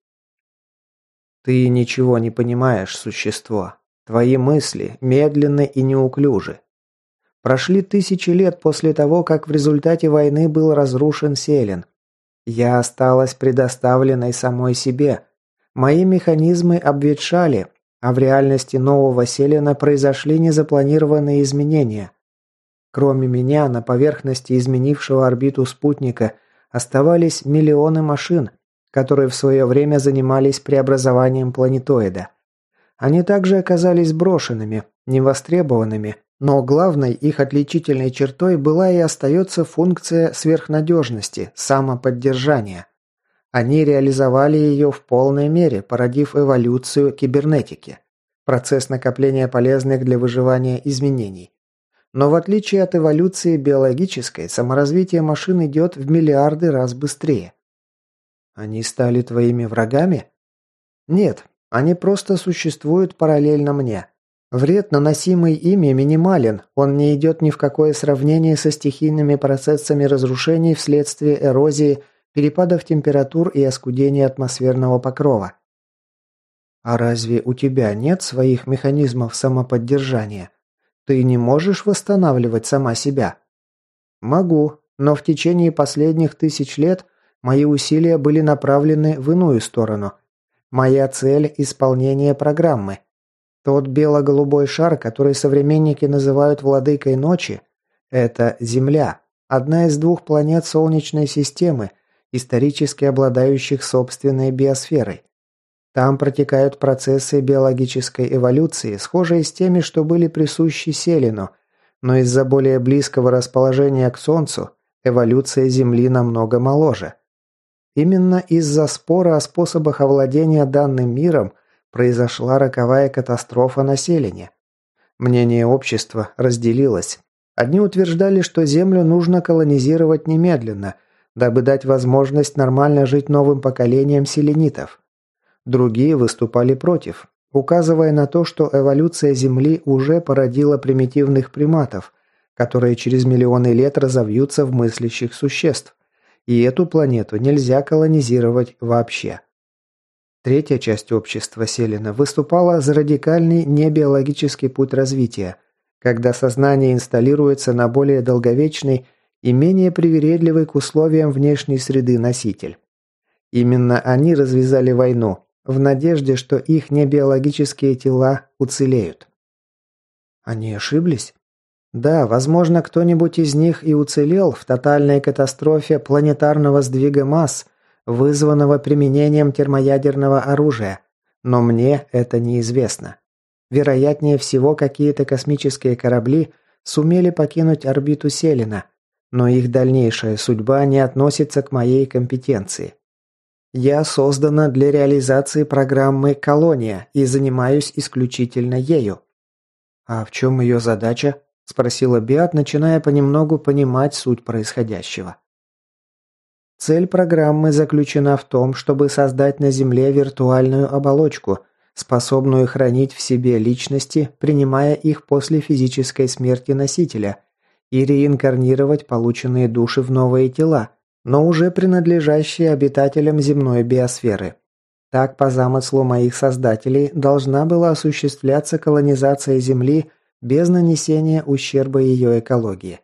Ты ничего не понимаешь, существо. Твои мысли медленны и неуклюжи. Прошли тысячи лет после того, как в результате войны был разрушен Селен. Я осталась предоставленной самой себе. Мои механизмы обветшали, а в реальности нового Селена произошли незапланированные изменения. Кроме меня, на поверхности изменившего орбиту спутника оставались миллионы машин, которые в свое время занимались преобразованием планетоида. Они также оказались брошенными, невостребованными, но главной их отличительной чертой была и остается функция сверхнадежности, самоподдержания. Они реализовали ее в полной мере, породив эволюцию кибернетики, процесс накопления полезных для выживания изменений. Но в отличие от эволюции биологической, саморазвитие машин идет в миллиарды раз быстрее. Они стали твоими врагами? Нет, они просто существуют параллельно мне. Вред, наносимый ими, минимален, он не идет ни в какое сравнение со стихийными процессами разрушений вследствие эрозии, перепадов температур и оскудения атмосферного покрова. А разве у тебя нет своих механизмов самоподдержания? Ты не можешь восстанавливать сама себя? Могу, но в течение последних тысяч лет Мои усилия были направлены в иную сторону. Моя цель – исполнение программы. Тот бело-голубой шар, который современники называют «владыкой ночи», это Земля, одна из двух планет Солнечной системы, исторически обладающих собственной биосферой. Там протекают процессы биологической эволюции, схожие с теми, что были присущи Селину, но из-за более близкого расположения к Солнцу эволюция Земли намного моложе. Именно из-за спора о способах овладения данным миром произошла роковая катастрофа населения. Мнение общества разделилось. Одни утверждали, что Землю нужно колонизировать немедленно, дабы дать возможность нормально жить новым поколениям селенитов. Другие выступали против, указывая на то, что эволюция Земли уже породила примитивных приматов, которые через миллионы лет разовьются в мыслящих существ и эту планету нельзя колонизировать вообще. Третья часть общества Селина выступала за радикальный небиологический путь развития, когда сознание инсталируется на более долговечный и менее привередливый к условиям внешней среды носитель. Именно они развязали войну, в надежде, что их небиологические тела уцелеют. Они ошиблись? Да, возможно, кто-нибудь из них и уцелел в тотальной катастрофе планетарного сдвига масс, вызванного применением термоядерного оружия, но мне это неизвестно. Вероятнее всего, какие-то космические корабли сумели покинуть орбиту Селина, но их дальнейшая судьба не относится к моей компетенции. Я создана для реализации программы «Колония» и занимаюсь исключительно ею. А в чем ее задача? – спросила Биат, начиная понемногу понимать суть происходящего. Цель программы заключена в том, чтобы создать на Земле виртуальную оболочку, способную хранить в себе личности, принимая их после физической смерти носителя, и реинкарнировать полученные души в новые тела, но уже принадлежащие обитателям земной биосферы. Так, по замыслу моих создателей, должна была осуществляться колонизация Земли – без нанесения ущерба ее экологии.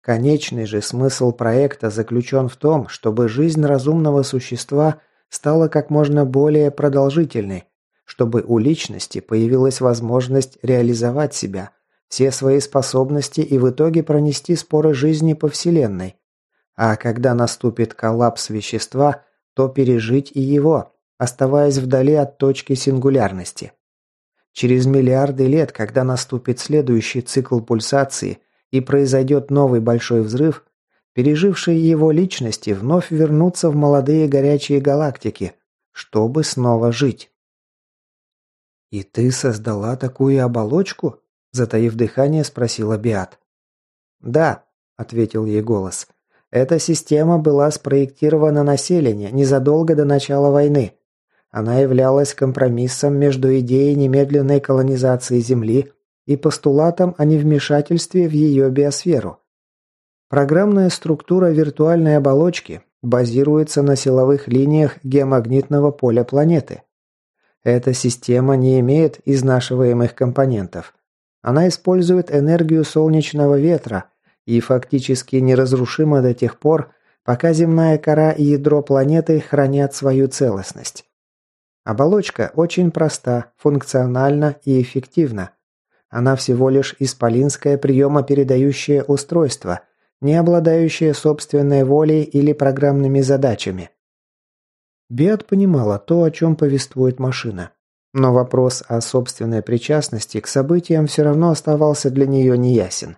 Конечный же смысл проекта заключен в том, чтобы жизнь разумного существа стала как можно более продолжительной, чтобы у личности появилась возможность реализовать себя, все свои способности и в итоге пронести споры жизни по Вселенной. А когда наступит коллапс вещества, то пережить и его, оставаясь вдали от точки сингулярности. Через миллиарды лет, когда наступит следующий цикл пульсации и произойдет новый большой взрыв, пережившие его личности вновь вернутся в молодые горячие галактики, чтобы снова жить. «И ты создала такую оболочку?» – затаив дыхание, спросила Биат. «Да», – ответил ей голос. «Эта система была спроектирована на селение незадолго до начала войны. Она являлась компромиссом между идеей немедленной колонизации Земли и постулатом о невмешательстве в ее биосферу. Программная структура виртуальной оболочки базируется на силовых линиях геомагнитного поля планеты. Эта система не имеет изнашиваемых компонентов. Она использует энергию солнечного ветра и фактически неразрушима до тех пор, пока земная кора и ядро планеты хранят свою целостность. Оболочка очень проста, функциональна и эффективна. Она всего лишь исполинское приемопередающее устройство, не обладающее собственной волей или программными задачами. Биат понимала то, о чем повествует машина. Но вопрос о собственной причастности к событиям все равно оставался для нее неясен.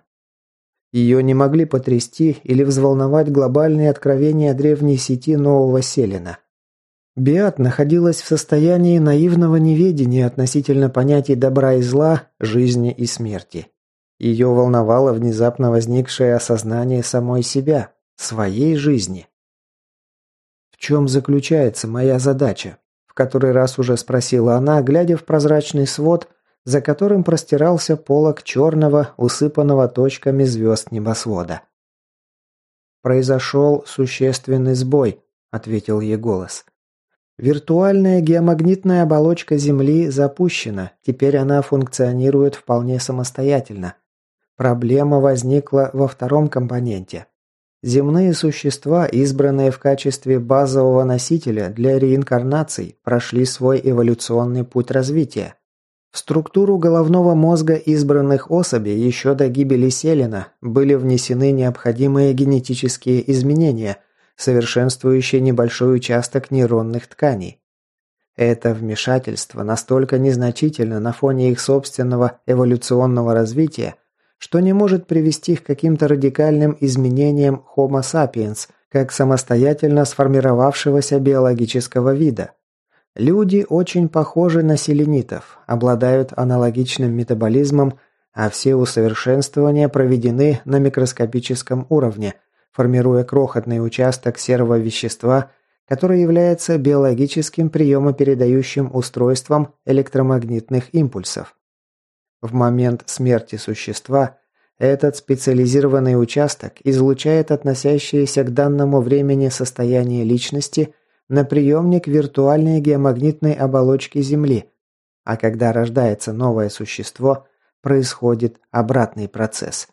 Ее не могли потрясти или взволновать глобальные откровения древней сети нового Селена. Биат находилась в состоянии наивного неведения относительно понятий добра и зла, жизни и смерти. Ее волновало внезапно возникшее осознание самой себя, своей жизни. «В чем заключается моя задача?» – в который раз уже спросила она, глядя в прозрачный свод, за которым простирался полог черного, усыпанного точками звезд небосвода. «Произошел существенный сбой», – ответил ей голос. Виртуальная геомагнитная оболочка Земли запущена, теперь она функционирует вполне самостоятельно. Проблема возникла во втором компоненте. Земные существа, избранные в качестве базового носителя для реинкарнаций, прошли свой эволюционный путь развития. В структуру головного мозга избранных особей еще до гибели Селена были внесены необходимые генетические изменения – совершенствующее небольшой участок нейронных тканей. Это вмешательство настолько незначительно на фоне их собственного эволюционного развития, что не может привести к каким-то радикальным изменениям Homo sapiens как самостоятельно сформировавшегося биологического вида. Люди очень похожи на селенитов, обладают аналогичным метаболизмом, а все усовершенствования проведены на микроскопическом уровне – формируя крохотный участок серого вещества, который является биологическим приемопередающим устройством электромагнитных импульсов. В момент смерти существа этот специализированный участок излучает относящееся к данному времени состояние личности на приемник виртуальной геомагнитной оболочки Земли, а когда рождается новое существо, происходит обратный процесс –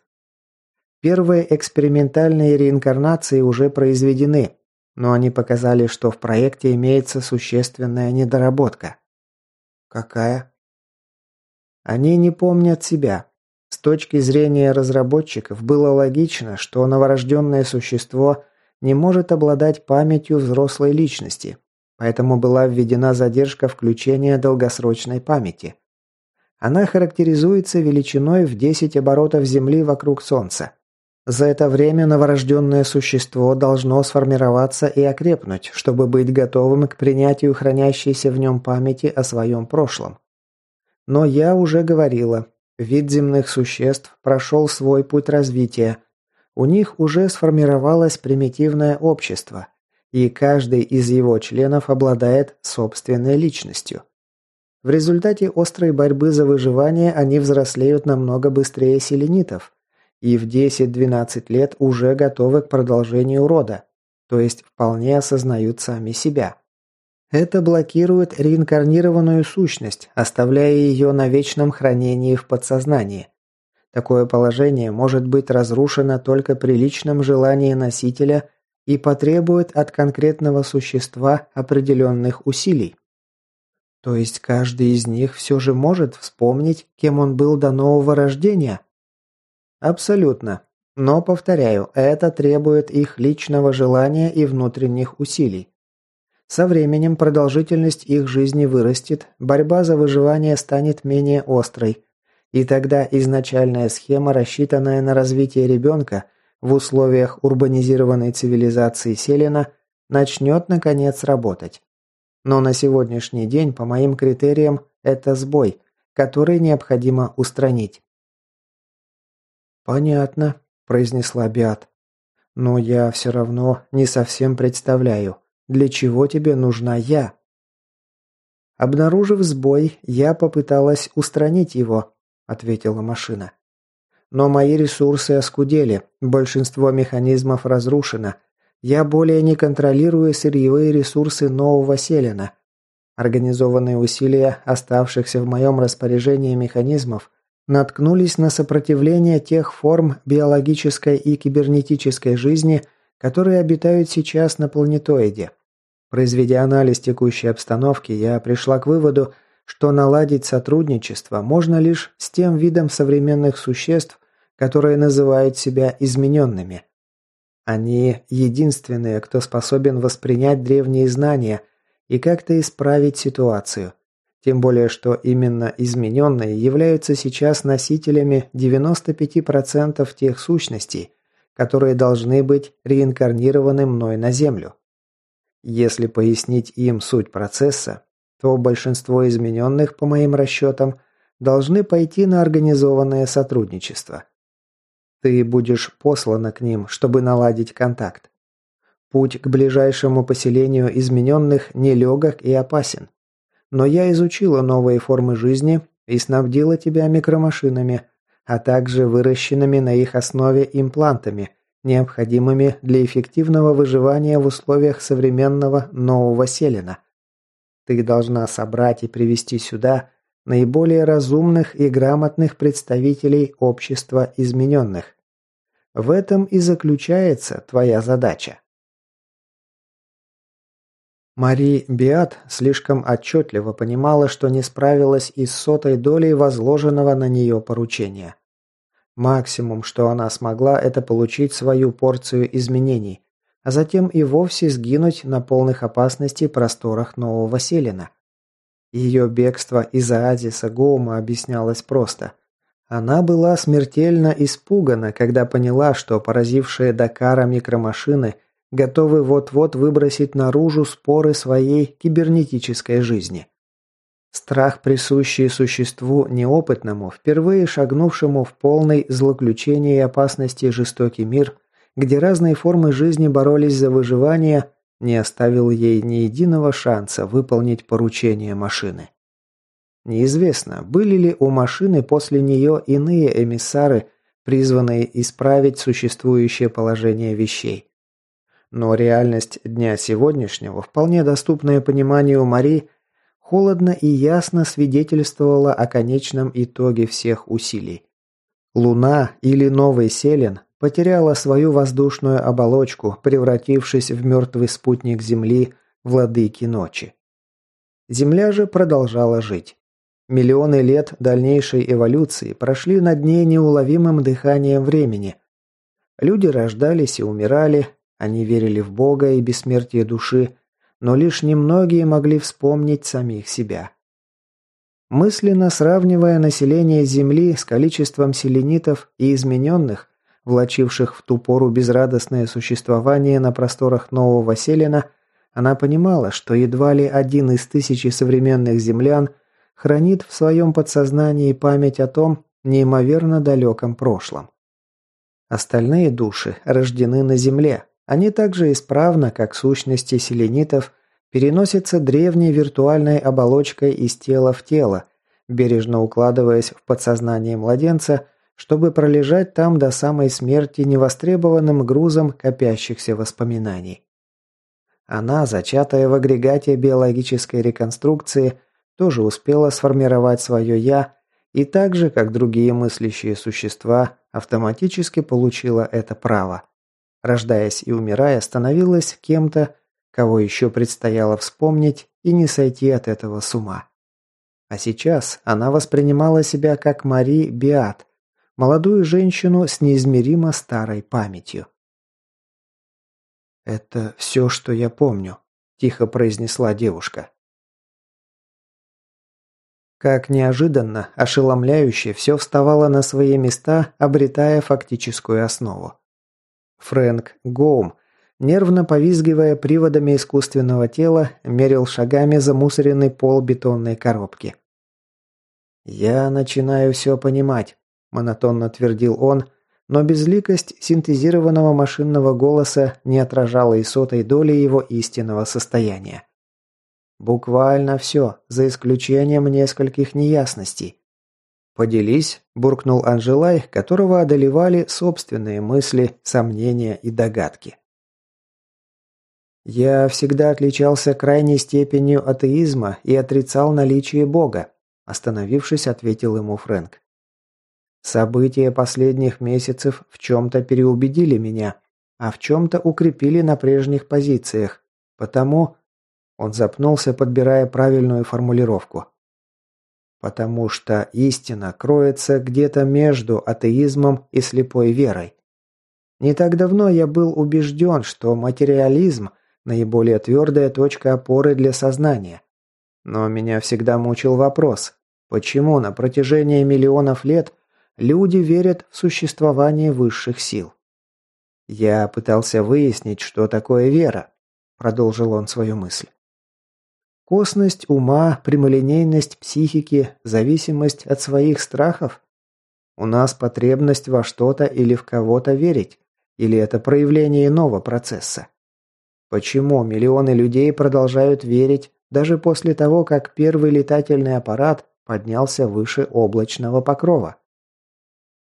Первые экспериментальные реинкарнации уже произведены, но они показали, что в проекте имеется существенная недоработка. Какая? Они не помнят себя. С точки зрения разработчиков было логично, что новорожденное существо не может обладать памятью взрослой личности, поэтому была введена задержка включения долгосрочной памяти. Она характеризуется величиной в 10 оборотов Земли вокруг Солнца. За это время новорожденное существо должно сформироваться и окрепнуть, чтобы быть готовым к принятию хранящейся в нем памяти о своем прошлом. Но я уже говорила, вид земных существ прошел свой путь развития. У них уже сформировалось примитивное общество, и каждый из его членов обладает собственной личностью. В результате острой борьбы за выживание они взрослеют намного быстрее селенитов – и в 10-12 лет уже готовы к продолжению рода, то есть вполне осознают сами себя. Это блокирует реинкарнированную сущность, оставляя ее на вечном хранении в подсознании. Такое положение может быть разрушено только при личном желании носителя и потребует от конкретного существа определенных усилий. То есть каждый из них все же может вспомнить, кем он был до нового рождения – Абсолютно. Но, повторяю, это требует их личного желания и внутренних усилий. Со временем продолжительность их жизни вырастет, борьба за выживание станет менее острой. И тогда изначальная схема, рассчитанная на развитие ребенка в условиях урбанизированной цивилизации Селена, начнет, наконец, работать. Но на сегодняшний день, по моим критериям, это сбой, который необходимо устранить. «Понятно», – произнесла Биат. «Но я все равно не совсем представляю, для чего тебе нужна я?» «Обнаружив сбой, я попыталась устранить его», – ответила машина. «Но мои ресурсы оскудели, большинство механизмов разрушено. Я более не контролирую сырьевые ресурсы нового Селена. Организованные усилия оставшихся в моем распоряжении механизмов – наткнулись на сопротивление тех форм биологической и кибернетической жизни, которые обитают сейчас на планетоиде. Произведя анализ текущей обстановки, я пришла к выводу, что наладить сотрудничество можно лишь с тем видом современных существ, которые называют себя измененными. Они единственные, кто способен воспринять древние знания и как-то исправить ситуацию – тем более, что именно измененные являются сейчас носителями 95% тех сущностей, которые должны быть реинкарнированы мной на Землю. Если пояснить им суть процесса, то большинство измененных, по моим расчетам, должны пойти на организованное сотрудничество. Ты будешь послана к ним, чтобы наладить контакт. Путь к ближайшему поселению измененных нелегок и опасен. Но я изучила новые формы жизни и снабдила тебя микромашинами, а также выращенными на их основе имплантами, необходимыми для эффективного выживания в условиях современного нового селена. Ты должна собрать и привести сюда наиболее разумных и грамотных представителей общества измененных. В этом и заключается твоя задача. Мари Биат слишком отчетливо понимала, что не справилась и с сотой долей возложенного на нее поручения. Максимум, что она смогла, это получить свою порцию изменений, а затем и вовсе сгинуть на полных опасностей просторах нового Селена. Ее бегство из оазиса Гоума объяснялось просто. Она была смертельно испугана, когда поняла, что поразившие Дакара микромашины – готовы вот-вот выбросить наружу споры своей кибернетической жизни. Страх, присущий существу неопытному, впервые шагнувшему в полный злоключение и опасности жестокий мир, где разные формы жизни боролись за выживание, не оставил ей ни единого шанса выполнить поручение машины. Неизвестно, были ли у машины после нее иные эмиссары, призванные исправить существующее положение вещей. Но реальность дня сегодняшнего, вполне доступная пониманию Мари, холодно и ясно свидетельствовала о конечном итоге всех усилий. Луна или Новый Селен потеряла свою воздушную оболочку, превратившись в мертвый спутник Земли, владыки ночи. Земля же продолжала жить. Миллионы лет дальнейшей эволюции прошли над ней неуловимым дыханием времени. Люди рождались и умирали, они верили в Бога и бессмертие души, но лишь немногие могли вспомнить самих себя. Мысленно сравнивая население Земли с количеством селенитов и измененных, влачивших в ту пору безрадостное существование на просторах Нового Селена, она понимала, что едва ли один из тысячи современных землян хранит в своем подсознании память о том неимоверно далеком прошлом. Остальные души рождены на Земле, они также исправно, как сущности селенитов, переносятся древней виртуальной оболочкой из тела в тело, бережно укладываясь в подсознание младенца, чтобы пролежать там до самой смерти невостребованным грузом копящихся воспоминаний. Она, зачатая в агрегате биологической реконструкции, тоже успела сформировать свое «я», и так же, как другие мыслящие существа, автоматически получила это право – рождаясь и умирая, становилась кем-то, кого еще предстояло вспомнить и не сойти от этого с ума. А сейчас она воспринимала себя как Мари Биат, молодую женщину с неизмеримо старой памятью. «Это все, что я помню», – тихо произнесла девушка. Как неожиданно, ошеломляюще, все вставало на свои места, обретая фактическую основу. Фрэнк Гоум, нервно повизгивая приводами искусственного тела, мерил шагами замусоренный пол бетонной коробки. «Я начинаю все понимать», – монотонно твердил он, но безликость синтезированного машинного голоса не отражала и сотой доли его истинного состояния. Буквально все, за исключением нескольких неясностей. «Поделись», – буркнул Анжелай, которого одолевали собственные мысли, сомнения и догадки. «Я всегда отличался крайней степенью атеизма и отрицал наличие Бога», – остановившись, ответил ему Фрэнк. «События последних месяцев в чем-то переубедили меня, а в чем-то укрепили на прежних позициях, потому...» Он запнулся, подбирая правильную формулировку потому что истина кроется где-то между атеизмом и слепой верой. Не так давно я был убежден, что материализм – наиболее твердая точка опоры для сознания. Но меня всегда мучил вопрос, почему на протяжении миллионов лет люди верят в существование высших сил? Я пытался выяснить, что такое вера, продолжил он свою мысль. Косность ума, прямолинейность психики, зависимость от своих страхов? У нас потребность во что-то или в кого-то верить. Или это проявление иного процесса? Почему миллионы людей продолжают верить даже после того, как первый летательный аппарат поднялся выше облачного покрова?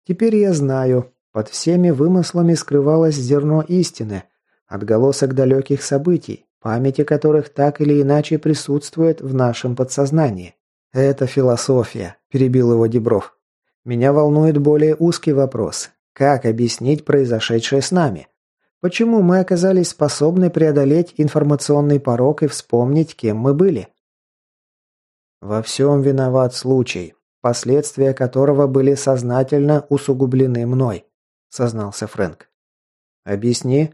Теперь я знаю, под всеми вымыслами скрывалось зерно истины, отголосок далеких событий, памяти которых так или иначе присутствует в нашем подсознании. Это философия, перебил его Дебров. Меня волнует более узкий вопрос. Как объяснить произошедшее с нами? Почему мы оказались способны преодолеть информационный порог и вспомнить, кем мы были? Во всем виноват случай, последствия которого были сознательно усугублены мной, сознался Фрэнк. Объясни,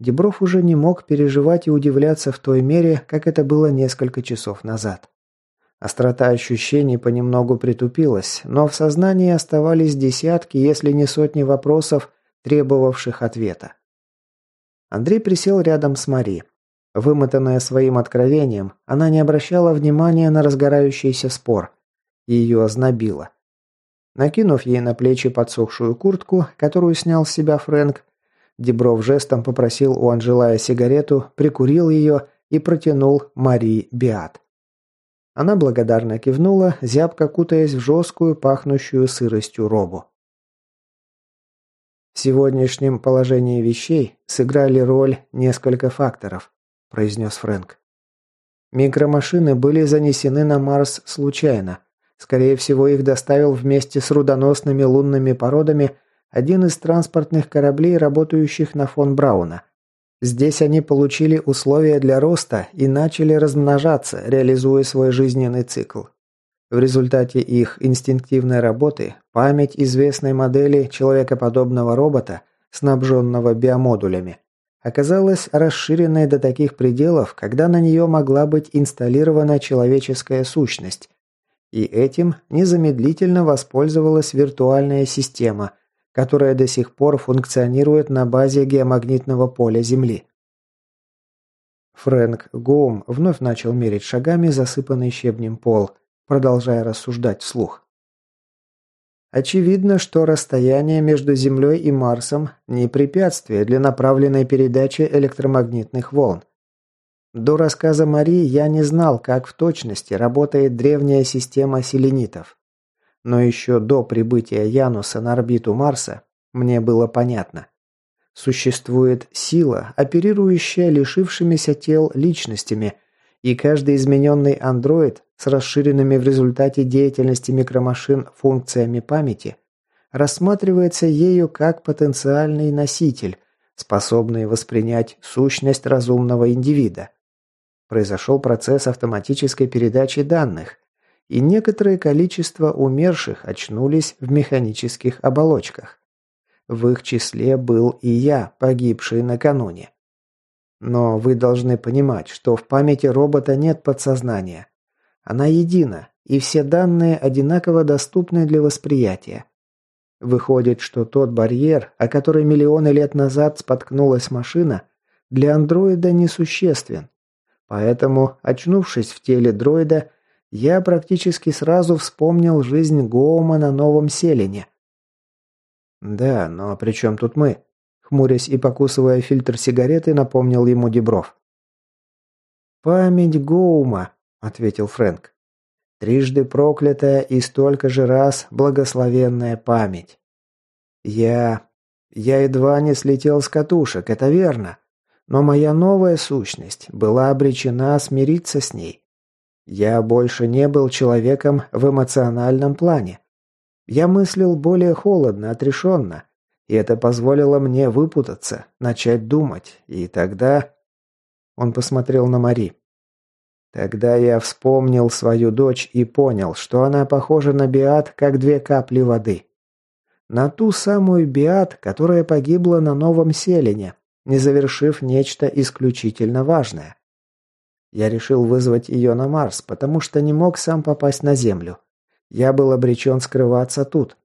Дебров уже не мог переживать и удивляться в той мере, как это было несколько часов назад. Острота ощущений понемногу притупилась, но в сознании оставались десятки, если не сотни вопросов, требовавших ответа. Андрей присел рядом с Мари. Вымотанная своим откровением, она не обращала внимания на разгорающийся спор. Ее ознобило. Накинув ей на плечи подсохшую куртку, которую снял с себя Фрэнк, Дебров жестом попросил у Анжелая сигарету, прикурил ее и протянул Марии Биат. Она благодарно кивнула, зябко кутаясь в жесткую, пахнущую сыростью робу. В сегодняшнем положении вещей сыграли роль несколько факторов, произнес Фрэнк. Микромашины были занесены на Марс случайно. Скорее всего, их доставил вместе с рудоносными лунными породами один из транспортных кораблей, работающих на фон Брауна. Здесь они получили условия для роста и начали размножаться, реализуя свой жизненный цикл. В результате их инстинктивной работы память известной модели человекоподобного робота, снабженного биомодулями, оказалась расширенной до таких пределов, когда на нее могла быть инсталлирована человеческая сущность. И этим незамедлительно воспользовалась виртуальная система – которая до сих пор функционирует на базе геомагнитного поля Земли. Фрэнк Гоум вновь начал мерить шагами засыпанный щебнем пол, продолжая рассуждать вслух. Очевидно, что расстояние между Землей и Марсом не препятствие для направленной передачи электромагнитных волн. До рассказа Марии я не знал, как в точности работает древняя система селенитов. Но еще до прибытия Януса на орбиту Марса мне было понятно. Существует сила, оперирующая лишившимися тел личностями, и каждый измененный андроид с расширенными в результате деятельности микромашин функциями памяти рассматривается ею как потенциальный носитель, способный воспринять сущность разумного индивида. Произошел процесс автоматической передачи данных, и некоторое количество умерших очнулись в механических оболочках. В их числе был и я, погибший накануне. Но вы должны понимать, что в памяти робота нет подсознания. Она едина, и все данные одинаково доступны для восприятия. Выходит, что тот барьер, о который миллионы лет назад споткнулась машина, для андроида несуществен. Поэтому, очнувшись в теле дроида, я практически сразу вспомнил жизнь Гоума на Новом Селине. «Да, но при чем тут мы?» Хмурясь и покусывая фильтр сигареты, напомнил ему Дебров. «Память Гоума», — ответил Фрэнк. «Трижды проклятая и столько же раз благословенная память. Я... я едва не слетел с катушек, это верно. Но моя новая сущность была обречена смириться с ней. Я больше не был человеком в эмоциональном плане. Я мыслил более холодно, отрешенно, и это позволило мне выпутаться, начать думать, и тогда... Он посмотрел на Мари. Тогда я вспомнил свою дочь и понял, что она похожа на Биат, как две капли воды. На ту самую Биат, которая погибла на Новом Селине, не завершив нечто исключительно важное. Я решил вызвать ее на Марс, потому что не мог сам попасть на Землю. Я был обречен скрываться тут.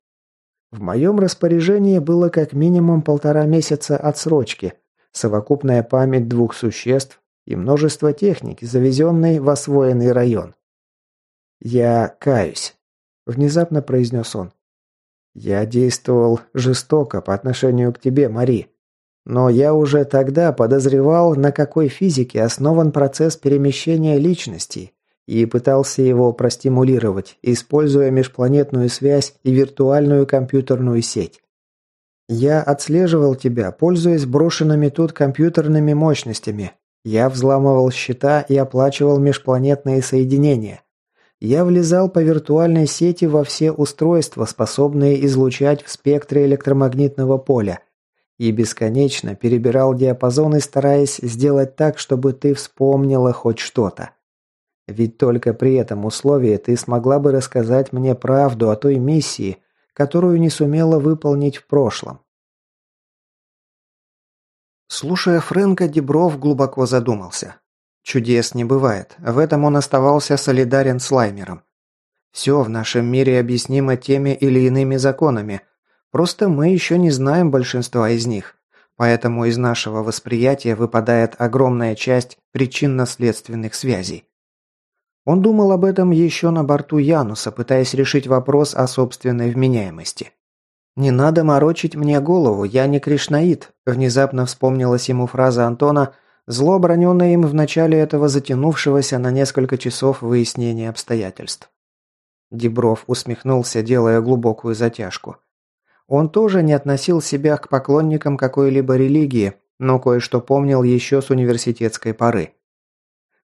В моем распоряжении было как минимум полтора месяца отсрочки, совокупная память двух существ и множество техник, завезенной в освоенный район. «Я каюсь», – внезапно произнес он. «Я действовал жестоко по отношению к тебе, Мари. Но я уже тогда подозревал, на какой физике основан процесс перемещения личностей, и пытался его простимулировать, используя межпланетную связь и виртуальную компьютерную сеть. Я отслеживал тебя, пользуясь брошенными тут компьютерными мощностями. Я взламывал счета и оплачивал межпланетные соединения. Я влезал по виртуальной сети во все устройства, способные излучать в спектре электромагнитного поля, и бесконечно перебирал диапазоны, стараясь сделать так, чтобы ты вспомнила хоть что-то. Ведь только при этом условии ты смогла бы рассказать мне правду о той миссии, которую не сумела выполнить в прошлом. Слушая Фрэнка, Дебров глубоко задумался. Чудес не бывает, в этом он оставался солидарен с Лаймером. Все в нашем мире объяснимо теми или иными законами – Просто мы еще не знаем большинства из них. Поэтому из нашего восприятия выпадает огромная часть причинно-следственных связей. Он думал об этом еще на борту Януса, пытаясь решить вопрос о собственной вменяемости. «Не надо морочить мне голову, я не кришнаит», – внезапно вспомнилась ему фраза Антона, зло оброненное им в начале этого затянувшегося на несколько часов выяснения обстоятельств. Дебров усмехнулся, делая глубокую затяжку – он тоже не относил себя к поклонникам какой-либо религии, но кое-что помнил еще с университетской поры.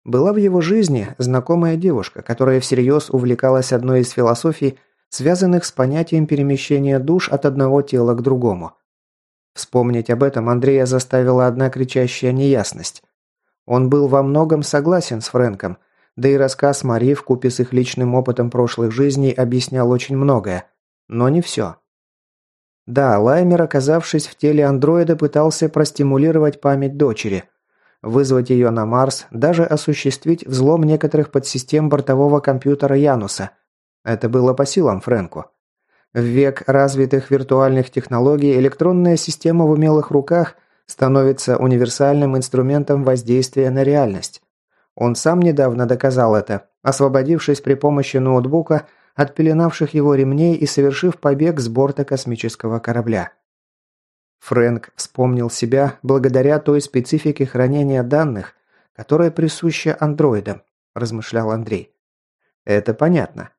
Была в его жизни знакомая девушка, которая всерьез увлекалась одной из философий, связанных с понятием перемещения душ от одного тела к другому. Вспомнить об этом Андрея заставила одна кричащая неясность. Он был во многом согласен с Фрэнком, да и рассказ Мари вкупе с их личным опытом прошлых жизней объяснял очень многое, но не все. Да, Лаймер, оказавшись в теле андроида, пытался простимулировать память дочери, вызвать ее на Марс, даже осуществить взлом некоторых подсистем бортового компьютера Януса. Это было по силам Фрэнку. В век развитых виртуальных технологий электронная система в умелых руках становится универсальным инструментом воздействия на реальность. Он сам недавно доказал это, освободившись при помощи ноутбука – отпеленавших его ремней и совершив побег с борта космического корабля. Фрэнк вспомнил себя благодаря той специфике хранения данных, которая присуща андроидам, размышлял Андрей. Это понятно.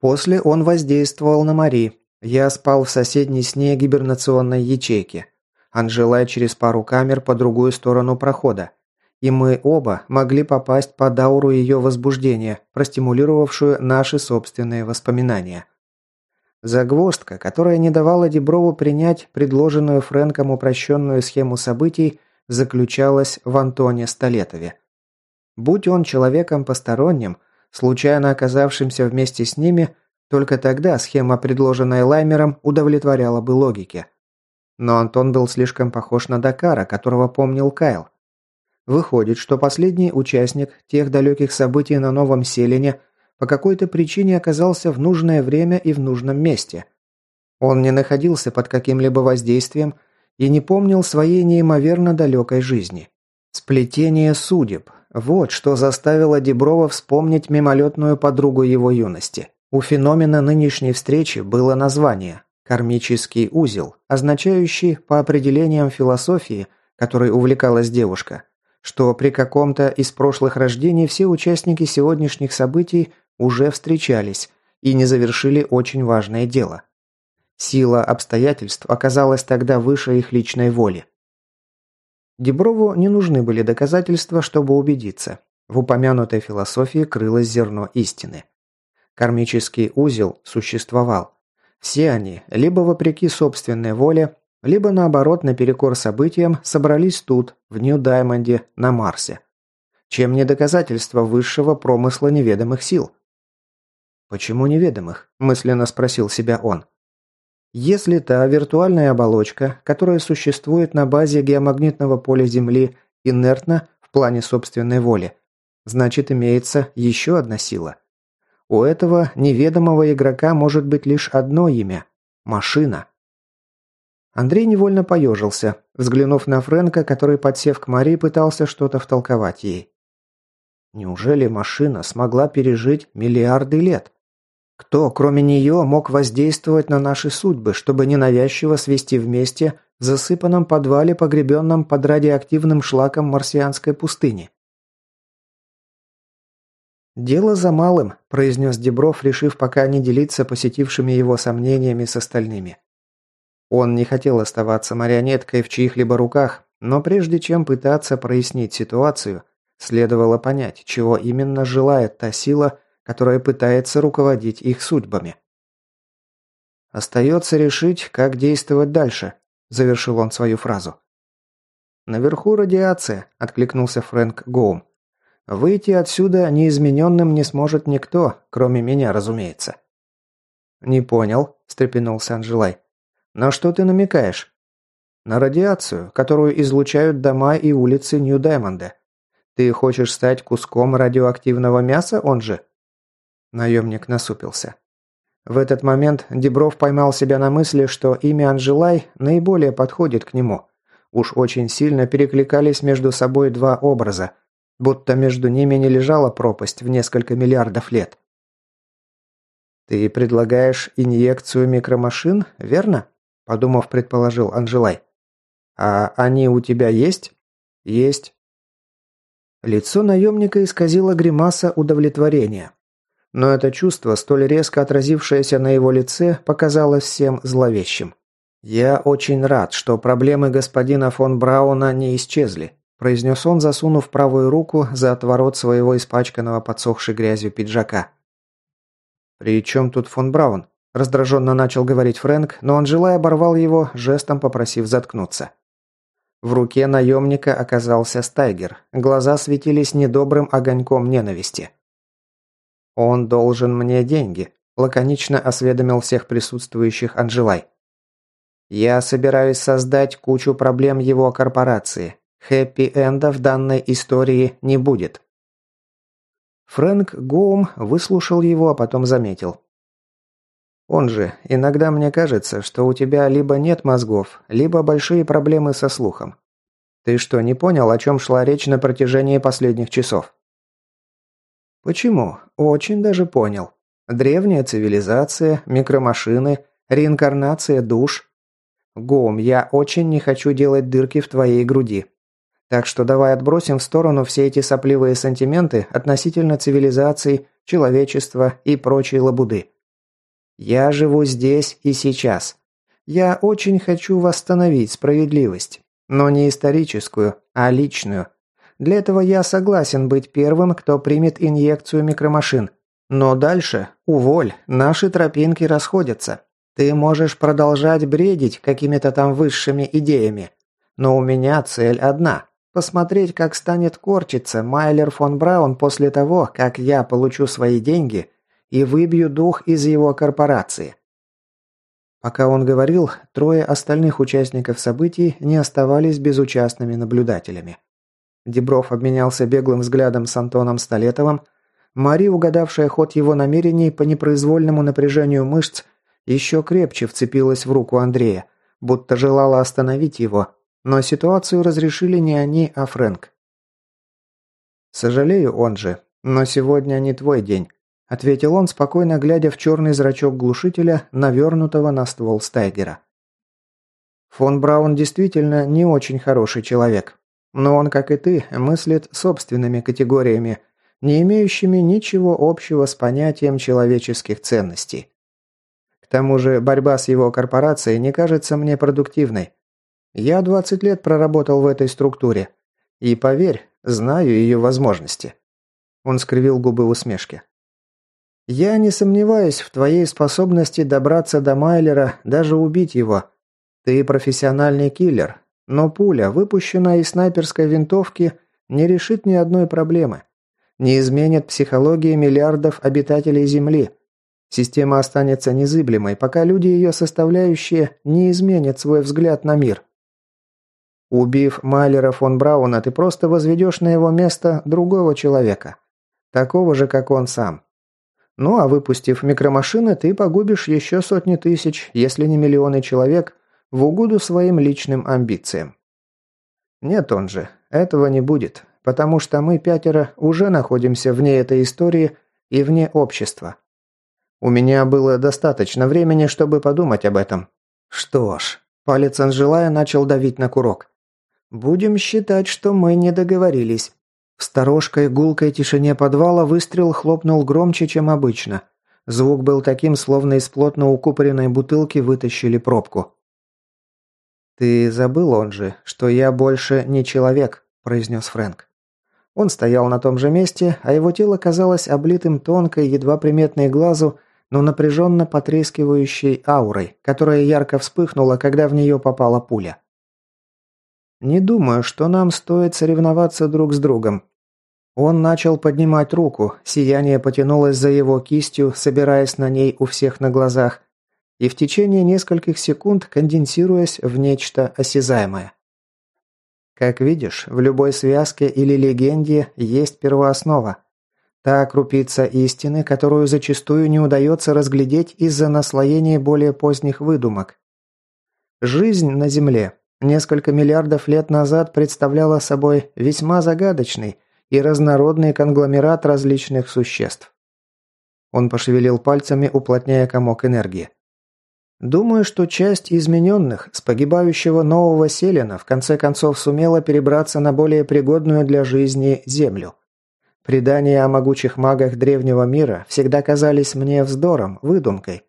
После он воздействовал на Мари. Я спал в соседней с ней гибернационной ячейке. Анжела через пару камер по другую сторону прохода и мы оба могли попасть под ауру ее возбуждения, простимулировавшую наши собственные воспоминания. Загвоздка, которая не давала Деброву принять предложенную Фрэнком упрощенную схему событий, заключалась в Антоне Столетове. Будь он человеком посторонним, случайно оказавшимся вместе с ними, только тогда схема, предложенная Лаймером, удовлетворяла бы логике. Но Антон был слишком похож на Дакара, которого помнил Кайл. Выходит, что последний участник тех далеких событий на Новом Селине по какой-то причине оказался в нужное время и в нужном месте. Он не находился под каким-либо воздействием и не помнил своей неимоверно далекой жизни. Сплетение судеб – вот что заставило Деброва вспомнить мимолетную подругу его юности. У феномена нынешней встречи было название – «кармический узел», означающий, по определениям философии, которой увлекалась девушка – что при каком-то из прошлых рождений все участники сегодняшних событий уже встречались и не завершили очень важное дело. Сила обстоятельств оказалась тогда выше их личной воли. Деброву не нужны были доказательства, чтобы убедиться. В упомянутой философии крылось зерно истины. Кармический узел существовал. Все они, либо вопреки собственной воле, либо наоборот, наперекор событиям, собрались тут, в Нью-Даймонде, на Марсе. Чем не доказательство высшего промысла неведомых сил? «Почему неведомых?» – мысленно спросил себя он. «Если та виртуальная оболочка, которая существует на базе геомагнитного поля Земли, инертна в плане собственной воли, значит имеется еще одна сила. У этого неведомого игрока может быть лишь одно имя – машина». Андрей невольно поежился, взглянув на Фрэнка, который, подсев к Марии, пытался что-то втолковать ей. Неужели машина смогла пережить миллиарды лет? Кто, кроме нее, мог воздействовать на наши судьбы, чтобы ненавязчиво свести вместе в засыпанном подвале, погребенном под радиоактивным шлаком марсианской пустыни? «Дело за малым», – произнес Дебров, решив пока не делиться посетившими его сомнениями с остальными. Он не хотел оставаться марионеткой в чьих-либо руках, но прежде чем пытаться прояснить ситуацию, следовало понять, чего именно желает та сила, которая пытается руководить их судьбами. «Остается решить, как действовать дальше», – завершил он свою фразу. «Наверху радиация», – откликнулся Фрэнк Гоум. «Выйти отсюда неизмененным не сможет никто, кроме меня, разумеется». «Не понял», – встрепенулся Анжелай. «На что ты намекаешь?» «На радиацию, которую излучают дома и улицы Нью-Даймонда. Ты хочешь стать куском радиоактивного мяса, он же?» Наемник насупился. В этот момент Дебров поймал себя на мысли, что имя Анжелай наиболее подходит к нему. Уж очень сильно перекликались между собой два образа, будто между ними не лежала пропасть в несколько миллиардов лет. «Ты предлагаешь инъекцию микромашин, верно?» – подумав, предположил Анжелай. «А они у тебя есть?» «Есть». Лицо наемника исказило гримаса удовлетворения. Но это чувство, столь резко отразившееся на его лице, показалось всем зловещим. «Я очень рад, что проблемы господина фон Брауна не исчезли», произнес он, засунув правую руку за отворот своего испачканного подсохшей грязью пиджака. «При чем тут фон Браун?» Раздраженно начал говорить Фрэнк, но Анжелай оборвал его, жестом попросив заткнуться. В руке наемника оказался Стайгер. Глаза светились недобрым огоньком ненависти. «Он должен мне деньги», – лаконично осведомил всех присутствующих Анжелай. «Я собираюсь создать кучу проблем его корпорации. Хэппи-энда в данной истории не будет». Фрэнк Гоум выслушал его, а потом заметил. Он же, иногда мне кажется, что у тебя либо нет мозгов, либо большие проблемы со слухом. Ты что, не понял, о чем шла речь на протяжении последних часов? Почему? Очень даже понял. Древняя цивилизация, микромашины, реинкарнация душ. Гом, я очень не хочу делать дырки в твоей груди. Так что давай отбросим в сторону все эти сопливые сантименты относительно цивилизаций, человечества и прочей лабуды. Я живу здесь и сейчас. Я очень хочу восстановить справедливость, но не историческую, а личную. Для этого я согласен быть первым, кто примет инъекцию микромашин. Но дальше, уволь, наши тропинки расходятся. Ты можешь продолжать бредить какими-то там высшими идеями. Но у меня цель одна – посмотреть, как станет корчиться Майлер фон Браун после того, как я получу свои деньги – и выбью дух из его корпорации. Пока он говорил, трое остальных участников событий не оставались безучастными наблюдателями. Дебров обменялся беглым взглядом с Антоном Столетовым. Мари, угадавшая ход его намерений по непроизвольному напряжению мышц, еще крепче вцепилась в руку Андрея, будто желала остановить его, но ситуацию разрешили не они, а Фрэнк. «Сожалею, он же, но сегодня не твой день», ответил он, спокойно глядя в черный зрачок глушителя, навернутого на ствол Стайгера. Фон Браун действительно не очень хороший человек. Но он, как и ты, мыслит собственными категориями, не имеющими ничего общего с понятием человеческих ценностей. К тому же борьба с его корпорацией не кажется мне продуктивной. Я 20 лет проработал в этой структуре. И поверь, знаю ее возможности. Он скривил губы в усмешке. «Я не сомневаюсь в твоей способности добраться до Майлера, даже убить его. Ты профессиональный киллер, но пуля, выпущенная из снайперской винтовки, не решит ни одной проблемы. Не изменит психологии миллиардов обитателей Земли. Система останется незыблемой, пока люди ее составляющие не изменят свой взгляд на мир». Убив Майлера фон Брауна, ты просто возведешь на его место другого человека. Такого же, как он сам. Ну а выпустив микромашины, ты погубишь еще сотни тысяч, если не миллионы человек, в угоду своим личным амбициям. Нет, он же, этого не будет, потому что мы пятеро уже находимся вне этой истории и вне общества. У меня было достаточно времени, чтобы подумать об этом. Что ж, палец Анжелая начал давить на курок. Будем считать, что мы не договорились. В сторожкой гулкой тишине подвала выстрел хлопнул громче, чем обычно. Звук был таким, словно из плотно укупоренной бутылки вытащили пробку. «Ты забыл, он же, что я больше не человек», – произнес Фрэнк. Он стоял на том же месте, а его тело казалось облитым тонкой, едва приметной глазу, но напряженно потрескивающей аурой, которая ярко вспыхнула, когда в нее попала пуля. «Не думаю, что нам стоит соревноваться друг с другом», он начал поднимать руку, сияние потянулось за его кистью, собираясь на ней у всех на глазах, и в течение нескольких секунд конденсируясь в нечто осязаемое. Как видишь, в любой связке или легенде есть первооснова. Та крупица истины, которую зачастую не удается разглядеть из-за наслоения более поздних выдумок. Жизнь на Земле несколько миллиардов лет назад представляла собой весьма загадочный – и разнородный конгломерат различных существ. Он пошевелил пальцами, уплотняя комок энергии. Думаю, что часть измененных с погибающего нового селена в конце концов сумела перебраться на более пригодную для жизни землю. Предания о могучих магах древнего мира всегда казались мне вздором, выдумкой.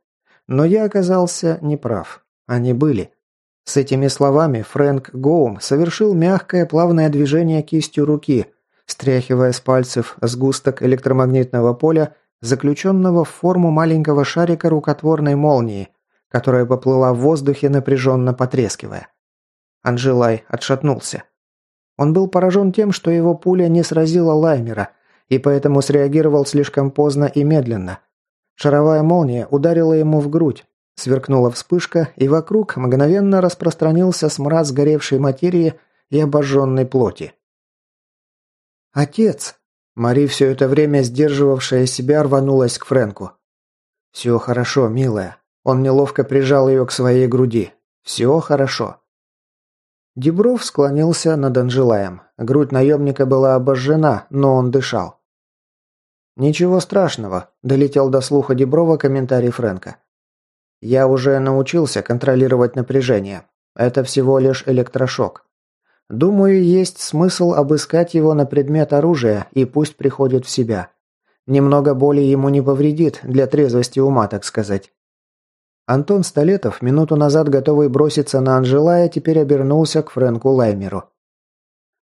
Но я оказался неправ. Они были. С этими словами Фрэнк Гоум совершил мягкое плавное движение кистью руки – стряхивая с пальцев сгусток электромагнитного поля, заключенного в форму маленького шарика рукотворной молнии, которая поплыла в воздухе, напряженно потрескивая. Анжелай отшатнулся. Он был поражен тем, что его пуля не сразила лаймера, и поэтому среагировал слишком поздно и медленно. Шаровая молния ударила ему в грудь, сверкнула вспышка, и вокруг мгновенно распространился смрад сгоревшей материи и обожженной плоти. «Отец!» Мари, все это время сдерживавшая себя, рванулась к Фрэнку. «Все хорошо, милая». Он неловко прижал ее к своей груди. «Все хорошо». Дебров склонился над Анжелаем. Грудь наемника была обожжена, но он дышал. «Ничего страшного», – долетел до слуха Деброва комментарий Фрэнка. «Я уже научился контролировать напряжение. Это всего лишь электрошок. Думаю, есть смысл обыскать его на предмет оружия и пусть приходит в себя. Немного боли ему не повредит, для трезвости ума, так сказать. Антон Столетов, минуту назад готовый броситься на Анжелая, теперь обернулся к Фрэнку Лаймеру.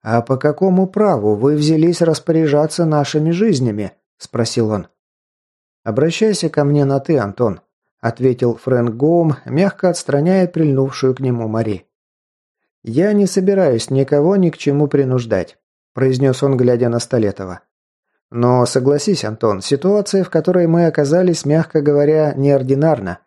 «А по какому праву вы взялись распоряжаться нашими жизнями?» – спросил он. «Обращайся ко мне на «ты», Антон», – ответил Фрэнк Гоум, мягко отстраняя прильнувшую к нему Мари. «Я не собираюсь никого ни к чему принуждать», – произнес он, глядя на Столетова. «Но согласись, Антон, ситуация, в которой мы оказались, мягко говоря, неординарна.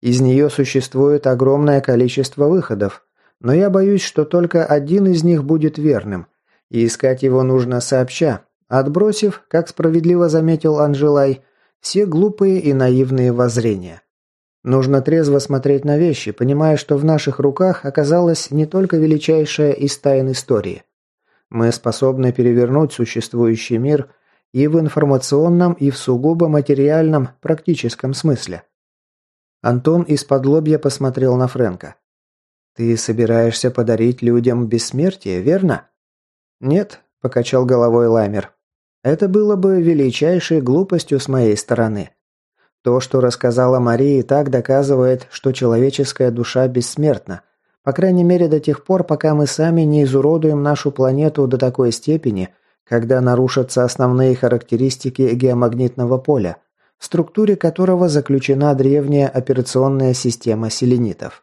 Из нее существует огромное количество выходов, но я боюсь, что только один из них будет верным, и искать его нужно сообща, отбросив, как справедливо заметил Анжелай, все глупые и наивные воззрения». Нужно трезво смотреть на вещи, понимая, что в наших руках оказалась не только величайшая из тайн истории. Мы способны перевернуть существующий мир и в информационном, и в сугубо материальном, практическом смысле. Антон из-под лобья посмотрел на Фрэнка. «Ты собираешься подарить людям бессмертие, верно?» «Нет», – покачал головой Лаймер. «Это было бы величайшей глупостью с моей стороны. То, что рассказала Мария, так доказывает, что человеческая душа бессмертна. По крайней мере, до тех пор, пока мы сами не изуродуем нашу планету до такой степени, когда нарушатся основные характеристики геомагнитного поля, в структуре которого заключена древняя операционная система селенитов.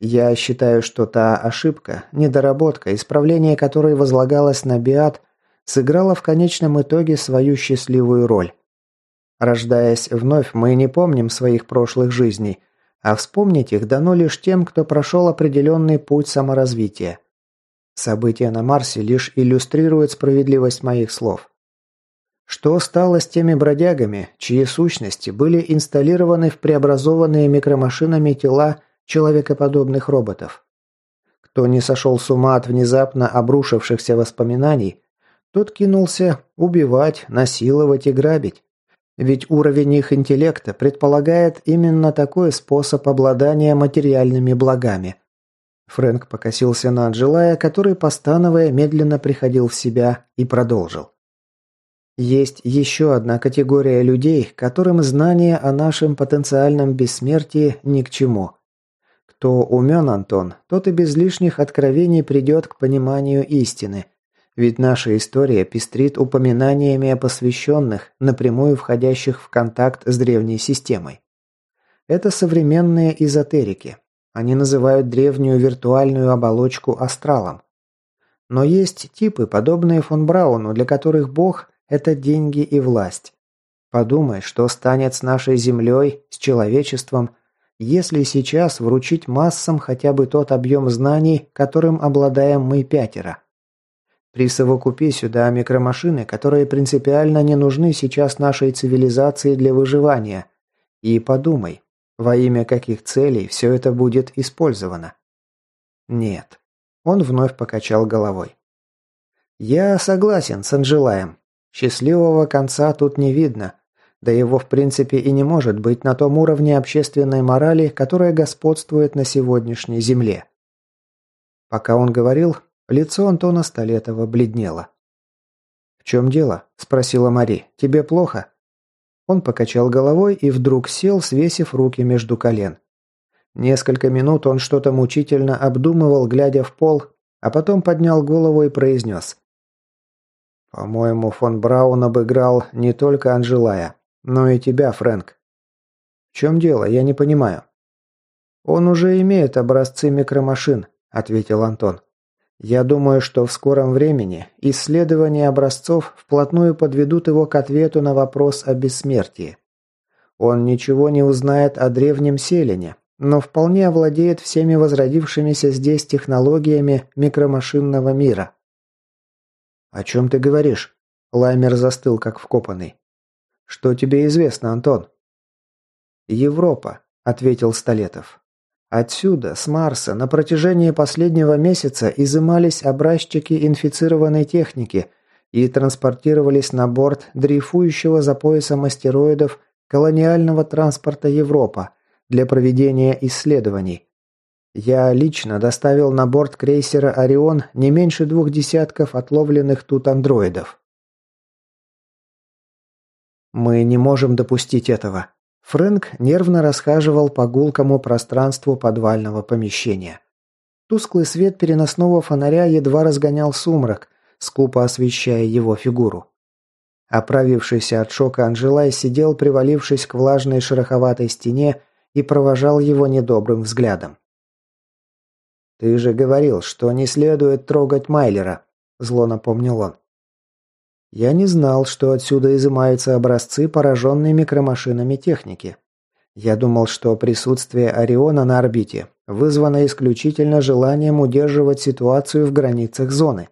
Я считаю, что та ошибка, недоработка, исправление которой возлагалось на Биат, сыграла в конечном итоге свою счастливую роль. Рождаясь вновь, мы не помним своих прошлых жизней, а вспомнить их дано лишь тем, кто прошел определенный путь саморазвития. События на Марсе лишь иллюстрируют справедливость моих слов. Что стало с теми бродягами, чьи сущности были инсталлированы в преобразованные микромашинами тела человекоподобных роботов? Кто не сошел с ума от внезапно обрушившихся воспоминаний, тот кинулся убивать, насиловать и грабить. Ведь уровень их интеллекта предполагает именно такой способ обладания материальными благами. Фрэнк покосился на Анжелая, который, постановая, медленно приходил в себя и продолжил. Есть еще одна категория людей, которым знание о нашем потенциальном бессмертии ни к чему. Кто умен, Антон, тот и без лишних откровений придет к пониманию истины – ведь наша история пестрит упоминаниями о посвященных, напрямую входящих в контакт с древней системой. Это современные эзотерики. Они называют древнюю виртуальную оболочку астралом. Но есть типы, подобные фон Брауну, для которых Бог – это деньги и власть. Подумай, что станет с нашей Землей, с человечеством, если сейчас вручить массам хотя бы тот объем знаний, которым обладаем мы пятеро – Присовокупи сюда микромашины, которые принципиально не нужны сейчас нашей цивилизации для выживания. И подумай, во имя каких целей все это будет использовано. Нет. Он вновь покачал головой. Я согласен с Анжелаем. Счастливого конца тут не видно. Да его в принципе и не может быть на том уровне общественной морали, которая господствует на сегодняшней Земле. Пока он говорил, Лицо Антона Столетова бледнело. «В чем дело?» – спросила Мари. «Тебе плохо?» Он покачал головой и вдруг сел, свесив руки между колен. Несколько минут он что-то мучительно обдумывал, глядя в пол, а потом поднял голову и произнес. «По-моему, фон Браун обыграл не только Анжелая, но и тебя, Фрэнк. В чем дело, я не понимаю». «Он уже имеет образцы микромашин», – ответил Антон. Я думаю, что в скором времени исследования образцов вплотную подведут его к ответу на вопрос о бессмертии. Он ничего не узнает о древнем селине, но вполне овладеет всеми возродившимися здесь технологиями микромашинного мира. «О чем ты говоришь?» Лаймер застыл, как вкопанный. «Что тебе известно, Антон?» «Европа», — ответил Столетов. Отсюда, с Марса, на протяжении последнего месяца изымались образчики инфицированной техники и транспортировались на борт дрейфующего за поясом астероидов колониального транспорта Европа для проведения исследований. Я лично доставил на борт крейсера «Орион» не меньше двух десятков отловленных тут андроидов. «Мы не можем допустить этого», Фрэнк нервно расхаживал по гулкому пространству подвального помещения. Тусклый свет переносного фонаря едва разгонял сумрак, скупо освещая его фигуру. Оправившийся от шока Анжелай сидел, привалившись к влажной шероховатой стене, и провожал его недобрым взглядом. «Ты же говорил, что не следует трогать Майлера», – зло напомнил он. Я не знал, что отсюда изымаются образцы, пораженные микромашинами техники. Я думал, что присутствие Ориона на орбите вызвано исключительно желанием удерживать ситуацию в границах зоны.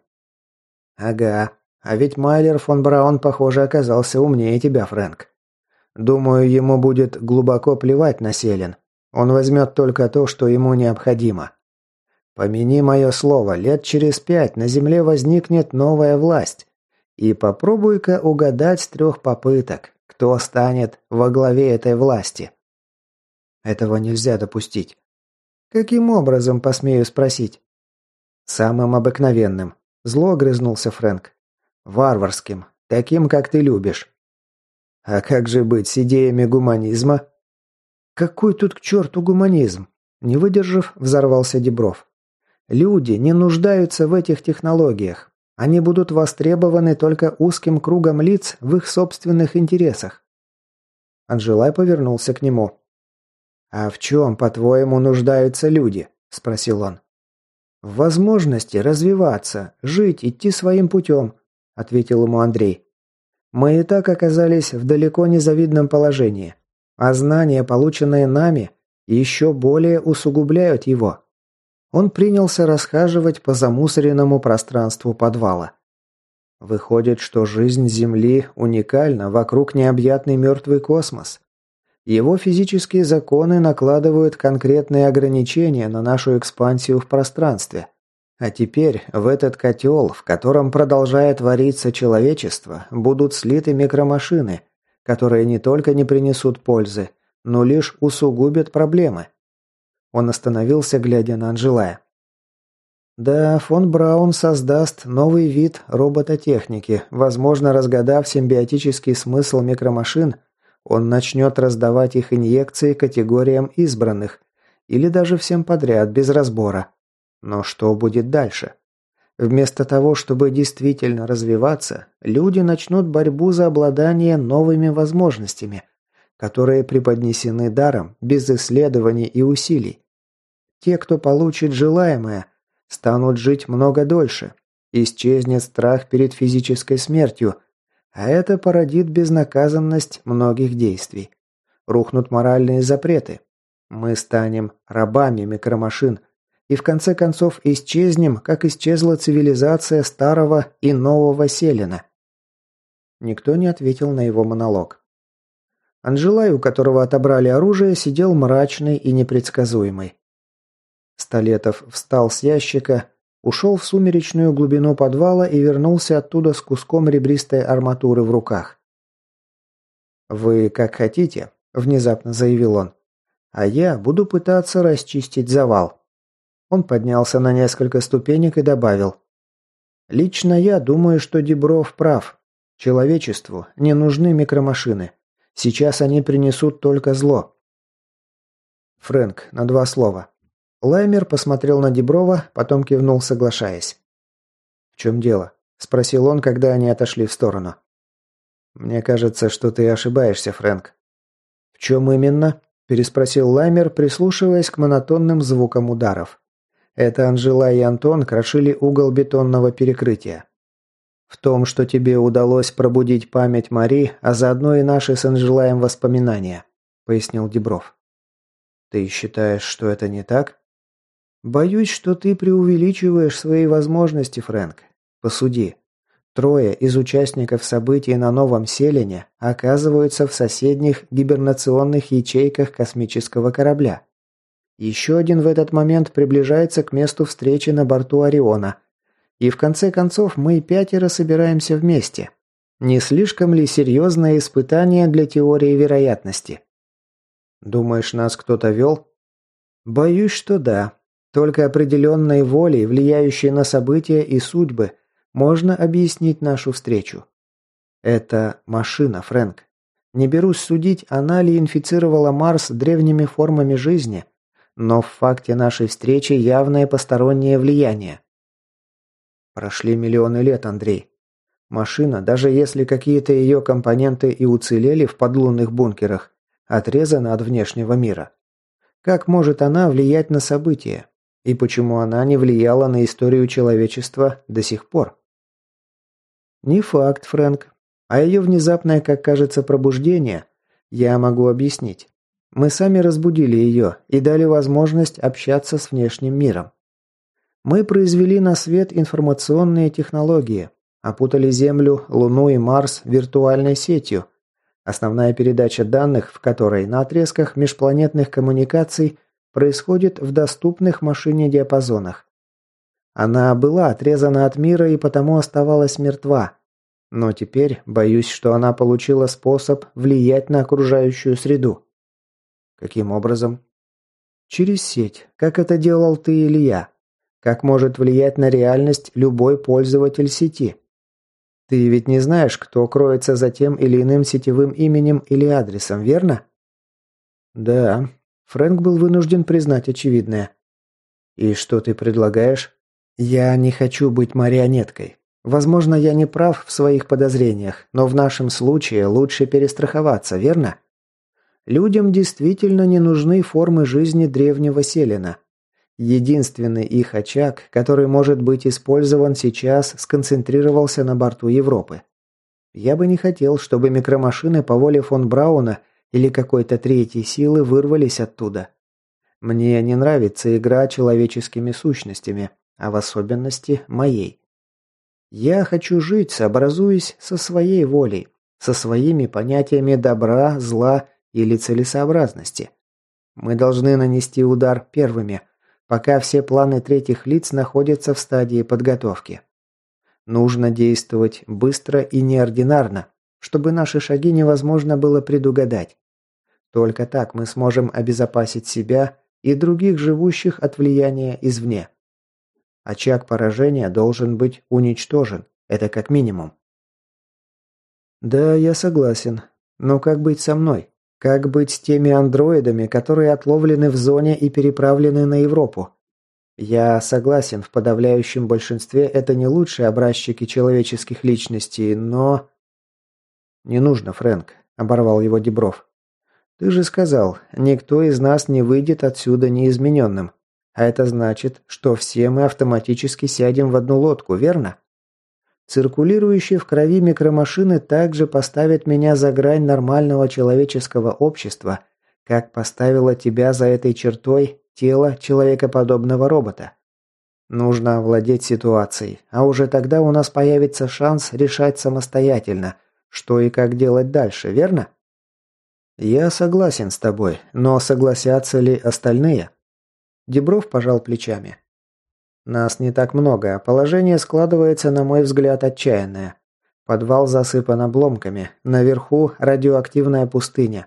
Ага, а ведь Майлер фон Браун, похоже, оказался умнее тебя, Фрэнк. Думаю, ему будет глубоко плевать на Селен. Он возьмет только то, что ему необходимо. Помяни мое слово, лет через пять на Земле возникнет новая власть. И попробуй-ка угадать с трех попыток, кто станет во главе этой власти. Этого нельзя допустить. Каким образом, посмею спросить? Самым обыкновенным. Зло огрызнулся Фрэнк. Варварским. Таким, как ты любишь. А как же быть с идеями гуманизма? Какой тут к черту гуманизм? Не выдержав, взорвался Дебров. Люди не нуждаются в этих технологиях. Они будут востребованы только узким кругом лиц в их собственных интересах. Анжелай повернулся к нему. «А в чем, по-твоему, нуждаются люди?» – спросил он. «В возможности развиваться, жить, идти своим путем», – ответил ему Андрей. «Мы и так оказались в далеко незавидном положении, а знания, полученные нами, еще более усугубляют его он принялся расхаживать по замусоренному пространству подвала. Выходит, что жизнь Земли уникальна вокруг необъятный мертвый космос. Его физические законы накладывают конкретные ограничения на нашу экспансию в пространстве. А теперь в этот котел, в котором продолжает вариться человечество, будут слиты микромашины, которые не только не принесут пользы, но лишь усугубят проблемы – он остановился, глядя на Анжелая. Да, фон Браун создаст новый вид робототехники. Возможно, разгадав симбиотический смысл микромашин, он начнет раздавать их инъекции категориям избранных. Или даже всем подряд, без разбора. Но что будет дальше? Вместо того, чтобы действительно развиваться, люди начнут борьбу за обладание новыми возможностями которые преподнесены даром, без исследований и усилий. Те, кто получит желаемое, станут жить много дольше, исчезнет страх перед физической смертью, а это породит безнаказанность многих действий. Рухнут моральные запреты. Мы станем рабами микромашин и в конце концов исчезнем, как исчезла цивилизация старого и нового Селена. Никто не ответил на его монолог. Анжелай, у которого отобрали оружие, сидел мрачный и непредсказуемый. Столетов встал с ящика, ушел в сумеречную глубину подвала и вернулся оттуда с куском ребристой арматуры в руках. «Вы как хотите», – внезапно заявил он, – «а я буду пытаться расчистить завал». Он поднялся на несколько ступенек и добавил. «Лично я думаю, что Дебров прав. Человечеству не нужны микромашины. Сейчас они принесут только зло. Фрэнк, на два слова. Лаймер посмотрел на Деброва, потом кивнул, соглашаясь. «В чем дело?» – спросил он, когда они отошли в сторону. «Мне кажется, что ты ошибаешься, Фрэнк». «В чем именно?» – переспросил Лаймер, прислушиваясь к монотонным звукам ударов. Это Анжела и Антон крошили угол бетонного перекрытия. В том, что тебе удалось пробудить память Мари, а заодно и наши с Анжелаем воспоминания, пояснил Дебров. Ты считаешь, что это не так? Боюсь, что ты преувеличиваешь свои возможности, Фрэнк. Посуди. Трое из участников событий на Новом Селине оказываются в соседних гибернационных ячейках космического корабля. Еще один в этот момент приближается к месту встречи на борту Ориона – и в конце концов мы пятеро собираемся вместе. Не слишком ли серьезное испытание для теории вероятности? Думаешь, нас кто-то вел? Боюсь, что да. Только определенной волей, влияющей на события и судьбы, можно объяснить нашу встречу. Это машина, Фрэнк. Не берусь судить, она ли инфицировала Марс древними формами жизни, но в факте нашей встречи явное постороннее влияние. Прошли миллионы лет, Андрей. Машина, даже если какие-то ее компоненты и уцелели в подлунных бункерах, отрезана от внешнего мира. Как может она влиять на события? И почему она не влияла на историю человечества до сих пор? Не факт, Фрэнк. А ее внезапное, как кажется, пробуждение я могу объяснить. Мы сами разбудили ее и дали возможность общаться с внешним миром. Мы произвели на свет информационные технологии, опутали Землю, Луну и Марс виртуальной сетью. Основная передача данных, в которой на отрезках межпланетных коммуникаций происходит в доступных машине диапазонах. Она была отрезана от мира и потому оставалась мертва. Но теперь боюсь, что она получила способ влиять на окружающую среду. Каким образом? Через сеть, как это делал ты или я как может влиять на реальность любой пользователь сети. Ты ведь не знаешь, кто кроется за тем или иным сетевым именем или адресом, верно? Да. Фрэнк был вынужден признать очевидное. И что ты предлагаешь? Я не хочу быть марионеткой. Возможно, я не прав в своих подозрениях, но в нашем случае лучше перестраховаться, верно? Людям действительно не нужны формы жизни древнего селена. Единственный их очаг, который может быть использован сейчас, сконцентрировался на борту Европы. Я бы не хотел, чтобы микромашины по воле фон Брауна или какой-то третьей силы вырвались оттуда. Мне не нравится игра человеческими сущностями, а в особенности моей. Я хочу жить, сообразуясь со своей волей, со своими понятиями добра, зла или целесообразности. Мы должны нанести удар первыми, Пока все планы третьих лиц находятся в стадии подготовки. Нужно действовать быстро и неординарно, чтобы наши шаги невозможно было предугадать. Только так мы сможем обезопасить себя и других живущих от влияния извне. Очаг поражения должен быть уничтожен, это как минимум. Да, я согласен. Но как быть со мной? Как быть с теми андроидами, которые отловлены в зоне и переправлены на Европу? Я согласен, в подавляющем большинстве это не лучшие образчики человеческих личностей, но... «Не нужно, Фрэнк», — оборвал его Дебров. «Ты же сказал, никто из нас не выйдет отсюда неизмененным. А это значит, что все мы автоматически сядем в одну лодку, верно?» Циркулирующие в крови микромашины также поставят меня за грань нормального человеческого общества, как поставило тебя за этой чертой тело человекоподобного робота. Нужно овладеть ситуацией, а уже тогда у нас появится шанс решать самостоятельно, что и как делать дальше, верно? Я согласен с тобой, но согласятся ли остальные? Дебров пожал плечами. Нас не так много, положение складывается, на мой взгляд, отчаянное. Подвал засыпан обломками, наверху радиоактивная пустыня.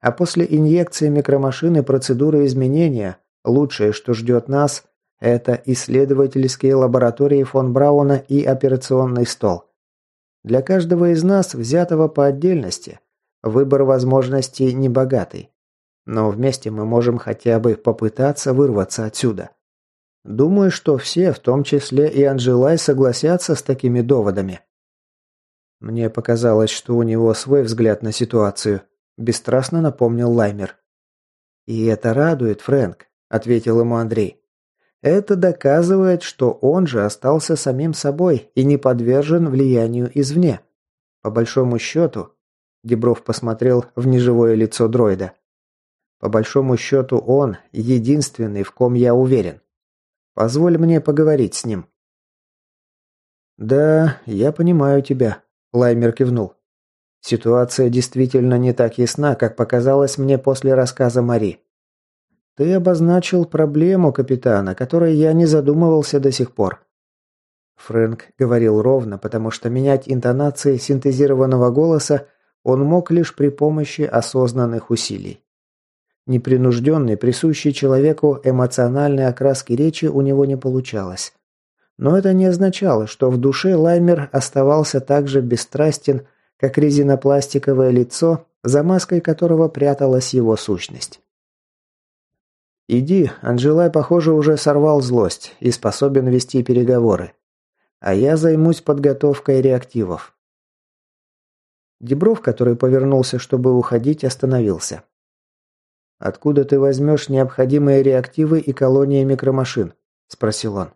А после инъекции микромашины процедуры изменения, лучшее, что ждет нас, это исследовательские лаборатории фон Брауна и операционный стол. Для каждого из нас, взятого по отдельности, выбор возможностей небогатый. Но вместе мы можем хотя бы попытаться вырваться отсюда. Думаю, что все, в том числе и Анжелай, согласятся с такими доводами. Мне показалось, что у него свой взгляд на ситуацию, бесстрастно напомнил Лаймер. И это радует, Фрэнк, ответил ему Андрей. Это доказывает, что он же остался самим собой и не подвержен влиянию извне. По большому счету, Дебров посмотрел в неживое лицо дроида. По большому счету он единственный, в ком я уверен. Позволь мне поговорить с ним». «Да, я понимаю тебя», – Лаймер кивнул. «Ситуация действительно не так ясна, как показалось мне после рассказа Мари. Ты обозначил проблему капитана, которой я не задумывался до сих пор». Фрэнк говорил ровно, потому что менять интонации синтезированного голоса он мог лишь при помощи осознанных усилий. Непринужденный, присущий человеку эмоциональной окраски речи у него не получалось. Но это не означало, что в душе Лаймер оставался так же бесстрастен, как резинопластиковое лицо, за маской которого пряталась его сущность. «Иди», Анжелай, похоже, уже сорвал злость и способен вести переговоры. А я займусь подготовкой реактивов. Дебров, который повернулся, чтобы уходить, остановился. «Откуда ты возьмешь необходимые реактивы и колонии микромашин?» – спросил он.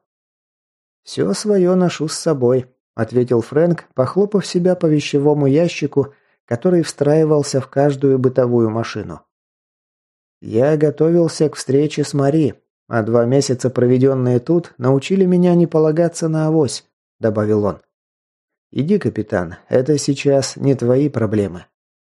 «Все свое ношу с собой», – ответил Фрэнк, похлопав себя по вещевому ящику, который встраивался в каждую бытовую машину. «Я готовился к встрече с Мари, а два месяца, проведенные тут, научили меня не полагаться на авось», – добавил он. «Иди, капитан, это сейчас не твои проблемы».